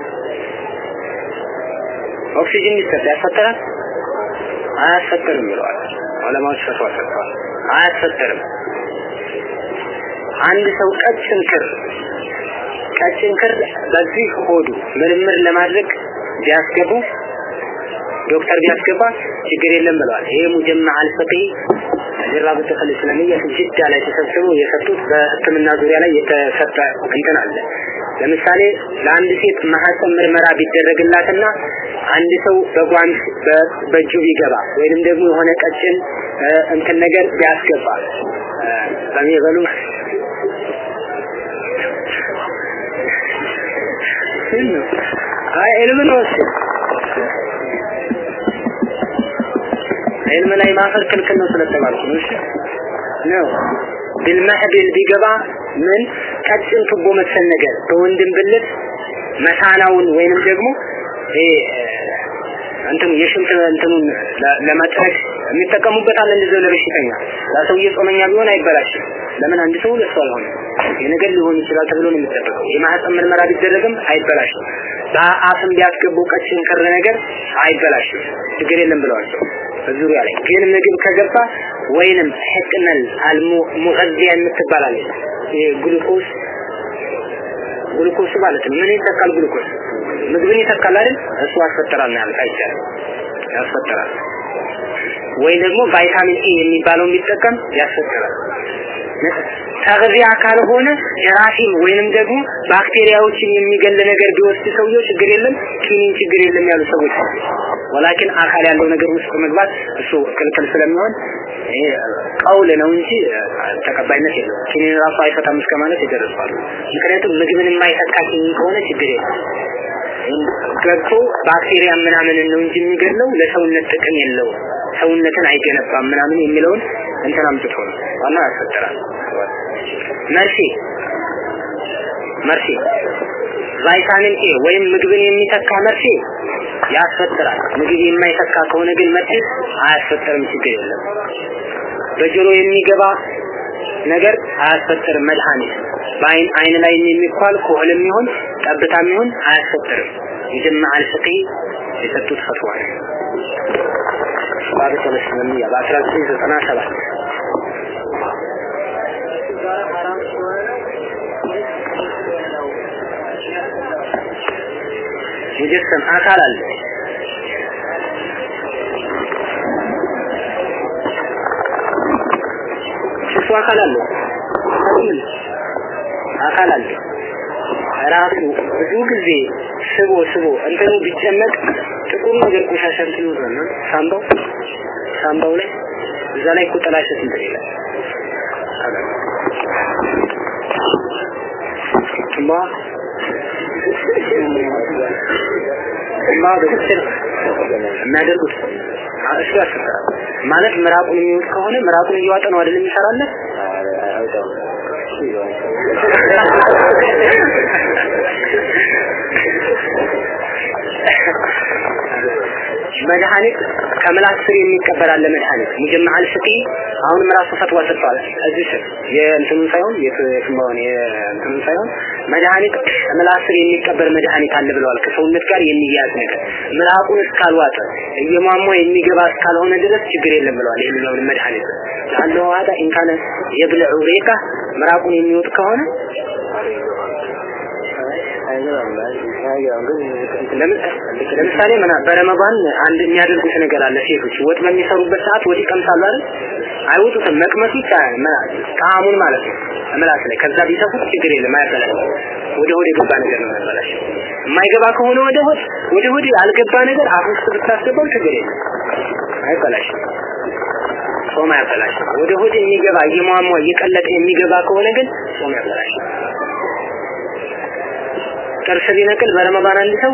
ኦክሲጅን ቢሰጥ ያስፈጥራል? አያስፈጥርም ብለዋል ዑለማዎች ፈትዋ ሰጥተዋል። አያስፈጥርም። አንድ ሰው ቀጭን ክር ቀጭን ክር በዚህ ሆዱ ምርምር ለማድረግ ቢያስገቡ ዶክተር ቢያስገባ ችግር የለም ብለዋል። ይሄ ሙጀማ አልፈቂ ጅራብ ተፈል ስለሚያ ጅዳ ላይ ተሰብስበው የሰጡት በሕክምና ዙሪያ ላይ የተሰጠ እንትን አለ። ለምሳሌ ለአንድ ሴት ማህፀን ምርመራ ቢደረግላትና አንድ ሰው በጓንት በእጁ ቢገባ ወይንም ደግሞ የሆነ ቀጭን እንትን ነገር ቢያስገባ በሚበሉ አይ ዕልም ነው እሱ ዕልም ላይ ማፈር ክልክል ነው ስለተባልኩ ነው። እሺ ነው ቢልመህቢል ቢገባ ምን ቀጭን ቱቦ መሰል ነገር በወንድም ብልት መሳናውን ወይንም ደግሞ ይሄ እንትኑ የሽንት እንትኑን ለመጥረግ የሚጠቀሙበት አለ እንደዚህ ለበሽተኛ ለሰውዬ ጾመኛ ቢሆን አይበላሽም። ለምን አንድ ሰው ለሱ አልሆነ የነገር ሊሆን ይችላል ተብሎ ነው የሚጠበቀው። የማህፀን ምርመራ ቢደረግም አይበላሽም። በአፍም ቢያስገቡ ቀጭን ክር ነገር አይበላሽም። ችግር የለም ብለዋቸው በዙሪያ ላይ ግን ምግብ ከገባ ወይንም ሕቅነል አልሙገዚያ የምትባላለች ግሉኮስ ግሉኮስ ማለት ምን ይተካል? ግሉኮስ ምግብን ይተካል አይደል? እሱ ያስፈጥራል ነው አይቻልም፣ ያስፈጥራል። ወይ ደግሞ vitamin A የሚባለው የሚጠቀም ያስፈጥራል። تغذية ካልሆነ جراثيم ወይንም ደግሞ ባክቴሪያዎችን የሚገል ነገር ቢወስድ ሰውየው ችግር የለም፣ ኪኒን ችግር የለም ያሉ ሰዎች ولكن አካል ያለው ነገር ውስጥ መግባት እሱ ክልክል ስለሚሆን ይሄ قول ነው እንጂ ተቀባይነት የለውም። ኪኒን ራሱ አይፈታም እስከ ማለት ይደርሳሉ። ምክንያቱም ምግብን የማይተካ ኪኒን ከሆነ ችግር የለም። ገብቶ ባክቴሪያ ምናምን ነው እንጂ የሚገድለው ለሰውነት ጥቅም የለውም። ሰውነትን አይገነባም ምናምን የሚለውን እንትን አምጥቶ ነው ዋና ያስፈጥራል። መርፌ መርፌ vitamin A ወይም ምግብን የሚተካ መርፌ ያስፈጥራል። ምግብ የማይተካ ከሆነ ግን መርፌ አያስፈጥርም፣ ችግር የለም። በጆሮ የሚገባ ነገር አያስፈጥርም። መድኃኒት በአይን አይን ላይ የሚኳል ኮህልም ይሁን ጠብታም ይሁን አያስፈጥርም። የጀማ አልፍቂ የሰጡት ፈትዋ ነው። ባብ ተመስለሚያ በ1997 ሙጀሰም አካል አለ። እሱ አካል አለ። አካል አለ። ራሱ ብዙ ጊዜ ስቦ ስቦ እንትኑ ቢጨመቅ ጥቁር ነገር ቆሻሻ ይወጣል ሳምባው ሳምባው ላይ እዛ ላይ እኮ ጥላሸት እንትን ማ ማ በትክክል የሚያደርጉት እሱ ያስፈራል ማለት ምራቁን የሚወጥ ከሆነ ምራቁን እየዋጠ ነው አይደል የሚሰራለት መድኃኒት ከምላስ ስር የሚቀበል አለ መድኃኒት። ሙጀመዕ አልፍቂ አሁንም ራሱ ፈትዋ ሰጥቷል። እዚህ የእንትኑን ሳይሆን የትማውን የእንትኑን ሳይሆን መድኃኒት ከምላስ ስር የሚቀበል መድኃኒት አለ ብለዋል። ከሰውነት ጋር የሚያያዝ ነገር ምራቁን እስካልዋጠ እየሟሟ የሚገባ እስካልሆነ ድረስ ችግር የለም ብለዋል። ይህኛውን መድኃኒት። ለአንደው ዋዳ ኢንካነ የብልዑ ሬቃ ምራቁን የሚወጥ ከሆነ ለምሳሌ ምን አንድ የሚያደርጉት ነገር አለ። ሴቶች ወጥ በሚሰሩበት ሰዓት ወጥ ይቀምሳሉ አይደል አይወጡትም መቅመሱ ይቻላል። ጣዕሙን ማለት ነው። ምላስ ላይ ከዛ ቢሰፉት ችግር የለም አያበላሽ ወደ ሆድ የገባ ነገር ነው ያበላሽ የማይገባ ከሆነ ወደ ሆድ ወደ ሆድ ያልገባ ነገር አፍ ውስጥ ብታስገባው ችግር የለም። አይበላሽ ጾም ያበላሽ ወደ ሆድ የሚገባ እየሟሟ እየቀለጠ የሚገባ ከሆነ ግን ጾም ያበላሽ ጥርስ ቢነቅል በረመዳን አንድ ሰው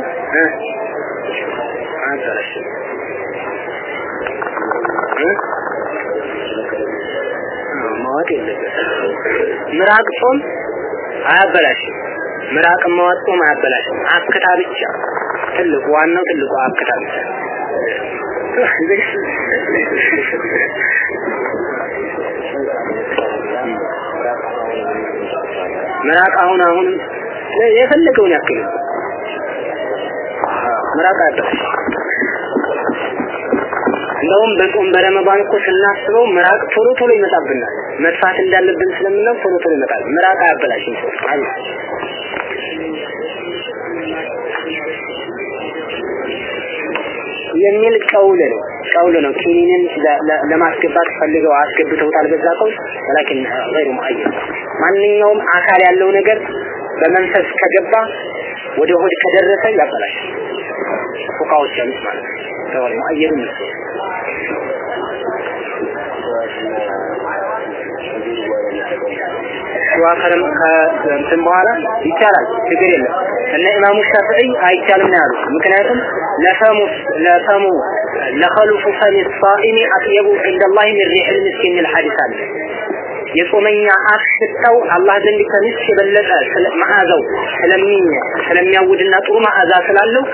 አበላሽ ማዋጥ የለበትም። ምራቅ ጾም አያበላሽም። ምራቅ ማዋጥ ጾም አያበላሽም። አክታ ብቻ። ትልቁ ዋናው ትልቁ አክታ ብቻ። ምራቅ አሁን አሁን የፈለገውን ያክል ምራቅ አያበላሽ እንደውም በጾም በረመዳን እኮ ስናስበው ምራቅ ቶሎ ቶሎ ይመጣብናል መጥፋት እንዳለብን ስለምናው ቶሎ ቶሎ ይመጣል። ምራቅ አያበላሽም ሰው። አለ የሚል ቀውል ነው። ቀውል ነው። ኪኒንን ለማስገባት ፈልገው አስገብተውታል በዛ ቀውል ላኪን ገይሩ ሙአየድ ማንኛውም አካል ያለው ነገር በመንፈስ ከገባ ወደ ሆድ ከደረሰ ያበላሽ ፉቃዎች ያሉት ማለት ነው። ገይሩ ሙአየድ ዋከረም ከእንትን በኋላ ይቻላል ችግር የለም። እነ ኢማሙ ሻፊዒ አይቻልም ነው ያሉት። ምክንያቱም ለፈሙ ለፈሙ لخلوف فم الصائم أطيب عند الله من ريح المسك የሚል ሐዲስ አለ። የጾመኛ አፍ ሽታው አላህ ዘንድ ከሚስክ የበለጠ መዓዛው ስለሚ ስለሚያውድና ጥሩ መዓዛ ስላለው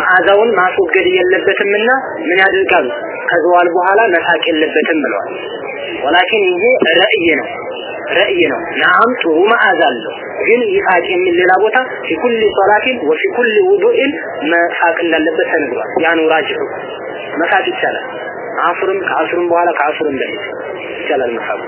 መዓዛውን ማስወገድ የለበትምና ምን ያደርጋሉ? ከ زوال በኋላ መፋቅ የለበትም ብለዋል። ولكن ይሄ رأي ነው رأي ነው። نعم ጥሩ መዓዛ አለው። ግን ይፋቅ የሚል ሌላ ቦታ في كل صلاة وفي كل وضوء መሳቅ እንዳለበት ተነግሯል። ያን ራጅሑ መሳቅ ይቻላል። አፍርም ከአስርም በኋላ ከአስርም በፊት ይቻላል መሳቁ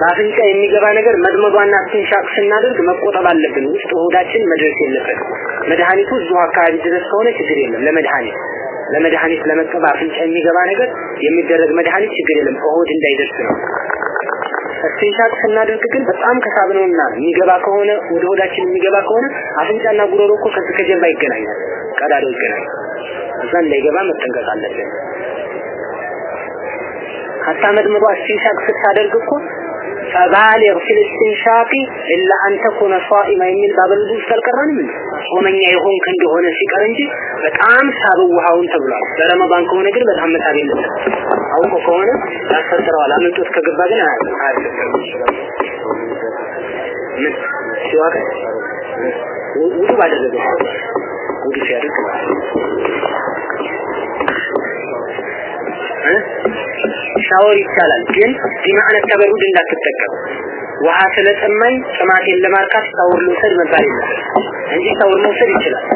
በአፍንጫ የሚገባ ነገር መድመዷና ትንሻቅ ስናደርግ መቆጠብ አለብን። ውስጥ ሆዳችን መድረስ የለበትም። መድኃኒቱ እዚሁ አካባቢ ድረስ ከሆነ ችግር የለም ለመድኃኒት ለመድኃኒት ለመቀባ አፍንጫ የሚገባ ነገር የሚደረግ መድኃኒት ችግር የለም ከሆድ እንዳይደርስ ነው እስቲንሻቅ ስናደርግ ግን በጣም ከሳብነውና የሚገባ ከሆነ ወደ ሆዳችን የሚገባ ከሆነ አፍንጫና ጉሮሮ እኮ ከዚህ ከጀርባ ይገናኛል፣ ቀዳዳው ይገናኛል። እዛ እንዳይገባ መጠንቀቅ አለብን። ሀታ መድመዷ እስቲንሻቅ ስታደርግ እኮ ፈባሊግ ፊል እስቲንሻቂ ኢላ አን ተኩነ ሷኢማ የሚል ባበልዱ ውስጥ አልቀረንም እንዴ? ጾመኛ የሆንክ እንደሆነ ሲቀር እንጂ በጣም ሳበው ውሃውን ተብሏል። በረመዳን ከሆነ ግን በጣም መሳብ የለበትም። አውቆ ከሆነ ያስፈጥረዋል። አመልጦት ከገባ ግን አያደርግም። ምን ሲዋቀ ውዱ ባደረገ ውዱ ሲያደርግ ማለት ነው። ሻወር ይቻላል፣ ግን ቢማዕነ ተበሩድ እንዳትጠቀም። ውሃ ስለጠማኝ ጥማቴን ለማርካት ሻወር ልውሰድ መባል የለም እንጂ ሻወር መውሰድ ይችላል።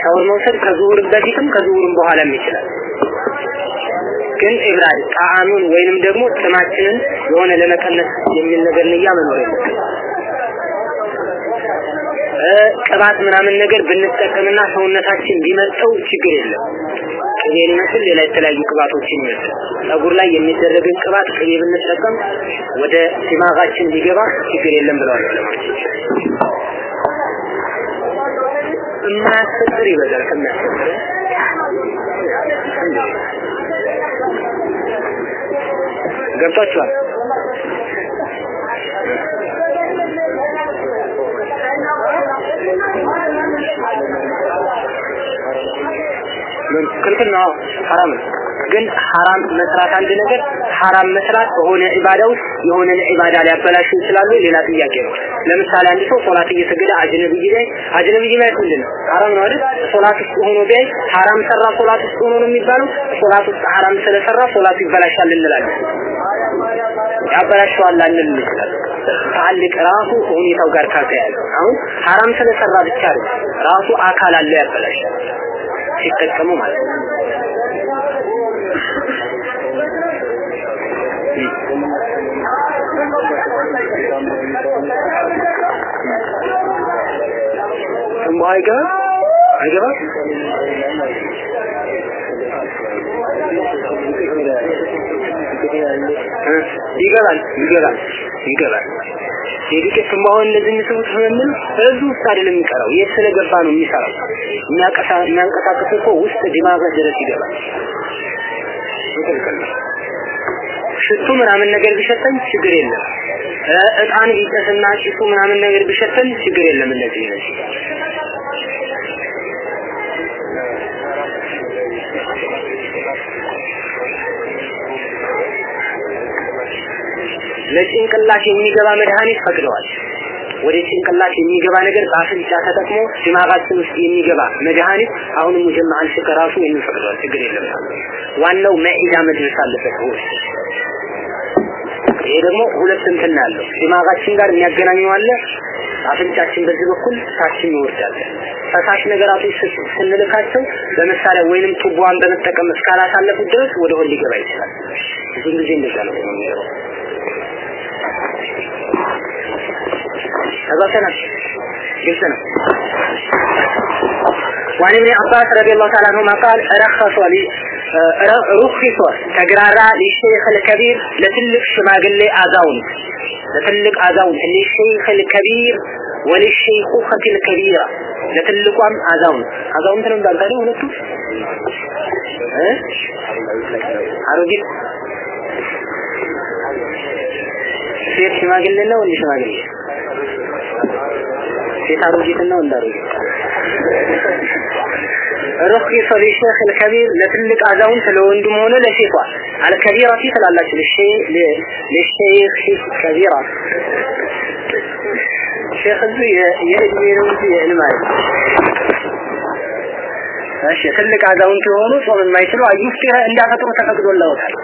ሻወር መውሰድ ከዙሁር በፊትም ከዙሁርም በኋላም ይችላል። ግን ኢብራሂም ጣዕሙን ወይንም ደግሞ ጥማችንን የሆነ ለመቀነስ የሚል ነገር نية መኖር ቅባት ምናምን ነገር ብንጠቀምና ሰውነታችን ቢመርጠው ችግር የለም። ቅቤ ይመስል ሌላ የተለያዩ ቅባቶችን ይመስል ጸጉር ላይ የሚደረግን ቅባት ቅቤ ብንጠቀም ወደ ዲማጋችን ቢገባ ችግር የለም ብለዋል የማያስፈጥር ይበዛል ከሚያስፈጥር ገብቷችኋል? ክልክል ነው፣ ሐራም ግን ሐራም መስራት አንድ ነገር ሐራም መስራት በሆነ ዒባዳ ውስጥ የሆነ ዒባዳ ሊያበላሹ ይችላሉ፣ ሌላ ጥያቄ ነው። ለምሳሌ አንድ ሰው ሶላት እየሰገደ አጅነብይ ላይ አጅነብይ ማለት ምንድን ነው? ሐራም ነው አይደል? ሶላት ውስጥ ሆኖ ቢያይ ሐራም ሰራ ሶላት ውስጥ ሆኖ ነው የሚባለው። ሶላት ውስጥ ሐራም ስለሰራ ሶላቱ ይበላሻል እንላለን። ያበላሸዋል አንል ታልቅ ራሱ ሁኔታው ጋር ካልተያያዘ አሁን ሐራም ስለሰራ ብቻ አይደል ራሱ አካል አለው ያበላሻል ሲጠቀሙ ማለት ነው። ትንቧ አይገባም? ይገባል ይገባል ይገባል የዱቄት ትንባሆ እንደዚህ የሚስቡት ህመምን እዚህ ውስጥ የሚቀረው የት ስለገባ ነው የሚሰራው። የሚያንቀሳቅስ እኮ ውስጥ ዲማጋ ድረስ ይገባል። ሽቱ ምናምን ነገር ቢሸተን ችግር የለም። እጣን ቢጨስና ጭሱ ምናምን ነገር ቢሸተን ችግር የለም እንደዚህ ለጭንቅላት የሚገባ መድኃኒት ፈቅደዋል። ወደ ጭንቅላት የሚገባ ነገር በአፍንጫ ተጠቅሞ ድማጋችን ውስጥ የሚገባ መድኃኒት አሁንም ሙጀማዓል ፍቅህ ራሱ ይህንን ፈቅደዋል። ችግር የለም። ዋናው መዒዳ መድረስ አለበት ይሄ ደግሞ ሁለት እንትን ያለው ድማጋችን ጋር የሚያገናኘው አለ። አፍንጫችን በዚህ በኩል ታችን ይወርዳል። ፈሳሽ ነገራቶች ስንልካቸው ለምሳሌ ወይንም ቱቦዋን በመጠቀም እስካላሳለፉት ድረስ ወደ ሆድ ሊገባ ይችላል። ብዙ ጊዜ እንደዛ ነው የሚሆነው። ተባሰና ግልጽ ነው። وعن ابن عباس رضي الله تعالى عنهما قال رخص لي رخص تقرارا للشيخ الكبير لتلك شماغل አዛውንት ለትልቅ አዛውንት ለሼክ الكبير وللشيخوخة الكبيرة ለትልቋም አዛውንት አዛውንት ነው እንዳልታለ ሁለቱ እ አሮጊት ሴት ሽማግሌ ነው ወንድ ሽማግሌ ሴት አሮጊት ነው ወንድ አሮጊት رخص للشيخ الكبير لتلك አዛውንት ለወንዱም ሆነ ለሴቷ አልከቢራ ፊት ትላላችሁ ለሼክ ከቢራ ሼክ እዚህ የእድሜ ነው እንጂ የዕልም አይደለም እሺ ትልቅ አዛውንት የሆኑ ጾም የማይችሉ አዩፍቲ እንዳፈጥሩ ተፈቅዶላውታል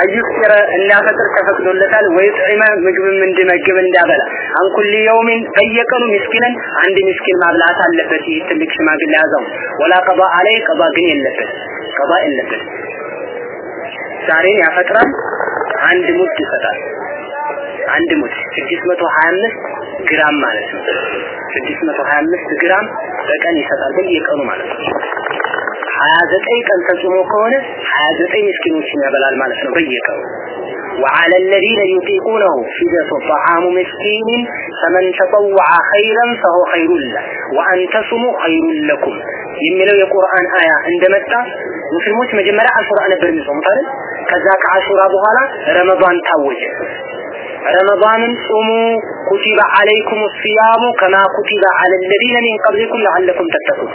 አዩፍጢረ እንዳፈጥር ተፈቅዶለታል ወይ ዒማ ምግብም እንዲመግብ እንዳበላ። አንኩል የውሚን በየቀኑ ምስኪንን አንድ ምስኪን ማብላት አለበት። ይህ ትልቅ ሽማግሌ ያዘው ወላ ቀባ አለይ ቀባ ግን የለበት ቀባ የለበት። ዛሬን ያፈጥራል አንድ ሙድ ይሰጣል። አንድ ሙድ 625 ግራም ማለት ነው። 625 ግራም በቀን ይሰጣል በየቀኑ ማለት ነው 29 ቀን ተጾሞ ከሆነ 29 ምስኪኖችን ያበላል ማለት ነው በየቀኑ وعلى الذين يطيقونه فدية طعام مسكين فمن تطوع خيرا فهو خير له وأن تصوموا خير لكم የሚለው የቁርአን አያ እንደመጣ ሙስሊሞች መጀመሪያ አሹራ ነበር የሚጾሙት አይደል ከዛ ከአሹራ በኋላ ረመዳን ታወጀ ረመዳንን ጾሙ ኩቲበ አለይኩም ሲያሙ ከማ ኩቲበ አለ الذين من قبلكم لعلكم تتقون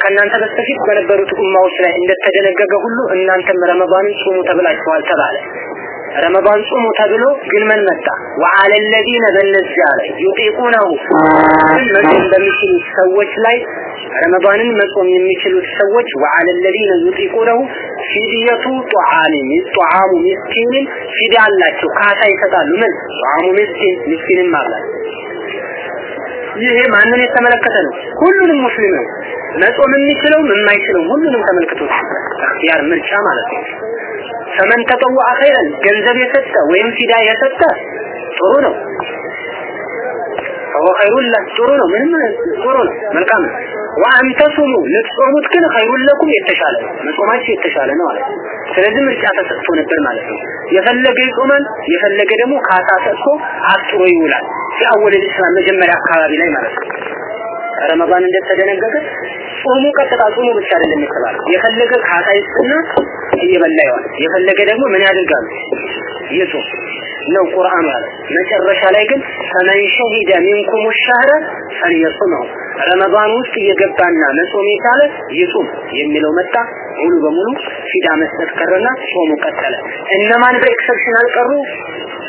ከእናንተ በስተፊት በነበሩት ኡማዎች ላይ እንደተደነገገ ሁሉ እናንተም ረመዳንን ጾሙ ተብላችኋል ተባለ ረመዳን ጾሙ ተብሎ ግን ምን መጣ ወአለ الذين በነዚያ ላይ ይጢቁነሁ መጾም በሚችሉ ሰዎች ላይ ረመዳንን መጾም የሚችሉት ሰዎች ወአለ الذين ይጢቁነሁ ፊድየቱ ጧዓሚ ጧዓሙ ምስኪንን ፊድያ አላቸው ካሳ ይሰጣሉ ምን ጧዓሙ ምስኪን ምስኪንም አላቸው ይሄ ማንን የተመለከተ ነው? ሁሉንም ሙስሊም ነው። መጾም የሚችለው የማይችለው ሁሉንም ተመልክቶት እክቲያር ምርጫ ማለት ነው። ፈመን ተጠዋ ኸይረን ገንዘብ የሰጠ ወይም ፊዳ የሰጠ ጥሩ ነው ፈሆ ኸይሩን ለክ ጥሩ ነው። ምንም ጥሩ ነው። መልካም ነው። ወአን ግን ኸይሩን ለኩም የተሻለ ነው። መጾማችሁ የተሻለ ነው ማለት ስለዚህ ምርጫ ተሰጥቶ ነበር ማለት ነው። የፈለገ ይጾማል የፈለገ ደግሞ ካሳ ሰጥቶ አጥሮ ይውላል። የአወል ኢስላም መጀመሪያ አካባቢ ላይ ማለት ነው ረመዳን እንደተደነገገ ጾሙ ቀጥታ ጾሙ ብቻ አይደለም የተባለው። የፈለገ ካሳ ይስጥና እየበላ ይዋል የፈለገ ደግሞ ምን ያደርጋሉ? ይጾም ነው ቁርአን አለ መጨረሻ ላይ ግን فمن شهد منكم الشهر فليصمه ረመዳን ውስጥ እየገባና መጾም የቻለ ይጹም የሚለው መጣ። ሙሉ በሙሉ فدية መስጠት ቀረና ጾሙ ቀጠለ። እነማን በ exceptional ቀሩ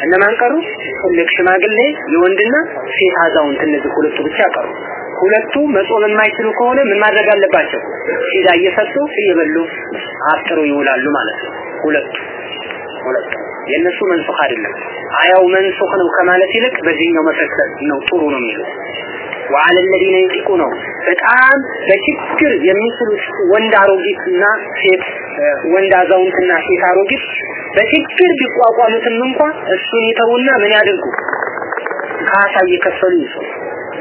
እነማን ቀሩ? ትልቅ ሽማግሌ የወንድና ሴት አዛውንት እነዚህ ሁለቱ ብቻ ቀሩ ሁለቱ መጾም የማይችሉ ከሆነ ምን ማድረግ አለባቸው ፊዳ እየሰጡ እየበሉ አጥሮ ይውላሉ ማለት ነው ሁለቱ ሁለቱ የነሱ መንሱኽ አይደለም አያው መንሱኽ ነው ከማለት ይልቅ በዚህኛው መፈሰል ነው ጥሩ ነው የሚሉት وعلى الذين يطيقونه በጣም በችግር የሚችሉት ወንድ አሮጊትና ሴት ወንድ አዛውንትና ሴት አሮጊት በችግር ቢቋቋሙትም እንኳን እሱን ይተውና ምን ያደርጉ ካሳ እየከፈሉ ይሰሩ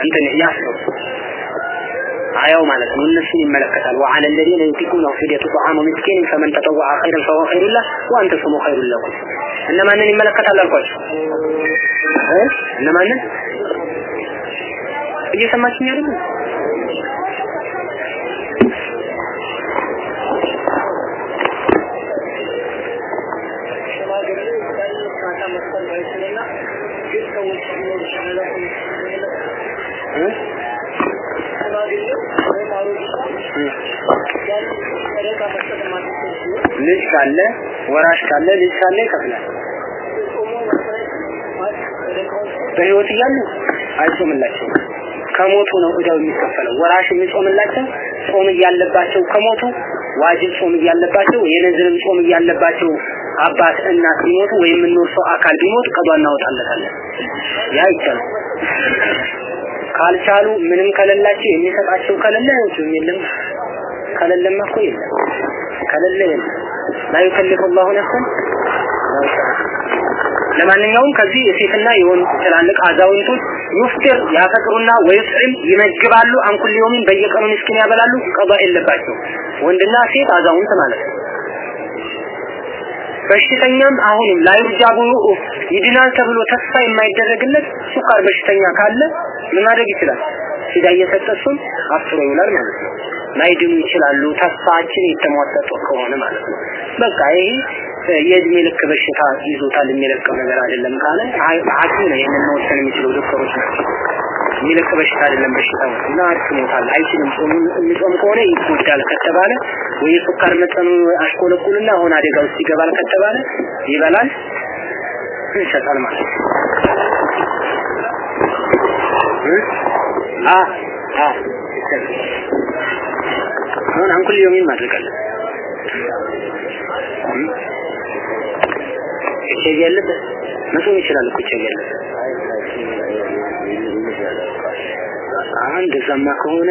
እንትን ያስሩ አያው ማለት ነው እነሱን ይመለከታል وعلى الذين يطيقونه فدية طعام مسكين فمن تطوع خيرا فهو خير له وان تصوموا خير لكم እነማንን ይመለከታል አልኳችሁ እ እነማንን እየሰማችኝ አይደል ልጅ ካለ ወራሽ ካለ ልጅ ካለ ይከፍላል። በህይወት እያሉ አይጾምላቸውም። ከሞቱ ነው እዳው የሚከፈለው። ወራሽ የሚጾምላቸው ጾም እያለባቸው ከሞቱ ዋጅብ ጾም እያለባቸው የነዝርም ጾም እያለባቸው አባት እናት ቢሞቱ ወይም የምንወርሰው አካል ቢሞት ቀዷ እናወጣለታለን። ያ ይቻላል። ካልቻሉ ምንም ከሌላቸው የሚሰጣቸው ከሌለ የለም። ከሌለማ እኮ የለም። ከሌለ የለም ላ ዩከልፍ ላሁ ነፍሰን ለማንኛውም ከዚህ የሴትና የወንድ ትላልቅ አዛውንቶች ይፍጥር ያፈጥሩና ወይፍጥም ይመግባሉ። አንኩል ዮሚን በየቀኑ ምስኪን ያበላሉ። ቀባ የለባቸው። ወንድና ሴት አዛውንት ማለት ነው። በሽተኛም አሁንም ላይርጃቡ ይድናል ተብሎ ተስፋ የማይደረግለት ሱካር በሽተኛ ካለ ምን ማድረግ ይችላል? ሲዳ እየሰጠሱን አፍሮ ይውላል ማለት ነው ላይድኑ ይችላሉ። ተስፋችን የተሟጠጠ ከሆነ ማለት ነው። በቃ ይሄ የእድሜ ልክ በሽታ ይዞታል የሚለቀው ነገር አይደለም ካለ ሐኪም ነው ይሄንን መወሰን የሚችለው ዶክተሮች ናቸው። የሚለቅ በሽታ አይደለም በሽታው እና አክሞታል አይችልም። የሚጾም ከሆነ ይጎዳል ከተባለ ወይ የሱካር መጠኑ አሽቆለቁልና አሁን አደጋ ውስጥ ይገባል ከተባለ ይበላል ይሰጣል ማለት ነው። አ? አ አሁን አንኩል ዮሚን ማድረግ አለ። ኤችአይቪ ያለበት መጾም ይችላል እኮ ኤችአይቪ ያለበት። እንደዛማ ከሆነ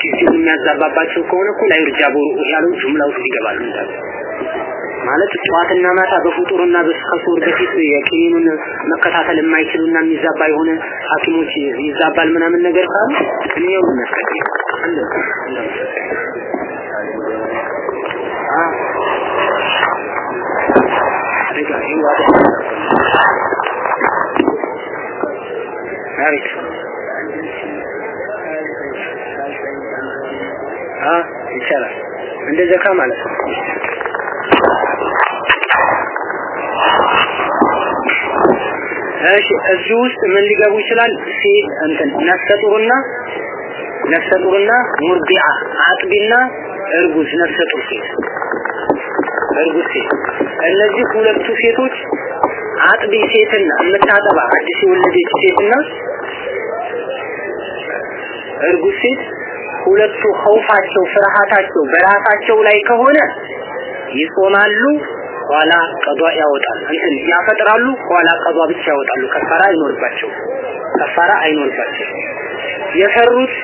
ጊዜውን የሚያዛባባቸው ከሆነ እኮ ላይ ርጃ ቦሩ ያለው ጅምላ ውስጥ ይገባሉ። እንዳለ ማለት ጠዋትና ማታ በፍጡርና በስከሱር በፊት የኪኒኑን መከታተል የማይችሉና የሚዛባ የሆነ ሐኪሞች ይዛባል ምናምን ነገር ካሉ ይሄ ዋጋ አሪፍ አ ይቻላል። እንደ ዘካ ማለት ነው እሺ እዚህ ውስጥ ምን ሊገቡ ይችላል? ሲ እንትን ነፍሰ ጡርና ሙርዲዓ አጥቢና እርጉዝ ነፍሰ ጡር ሴት እርጉዝ ሴት። እነዚህ ሁለቱ ሴቶች አጥቢ ሴትና የምታጠባ አዲስ የወለደች ሴትና እርጉዝ ሴት ሁለቱ ኸውፋቸው ፍርሃታቸው በራሳቸው ላይ ከሆነ ይጾማሉ ኋላ ቀዷ ያወጣል እንትን ያፈጥራሉ ኋላ ቀዷ ብቻ ያወጣሉ። ከፋራ አይኖርባቸው። ከፋራ አይኖርባቸው። የፈሩት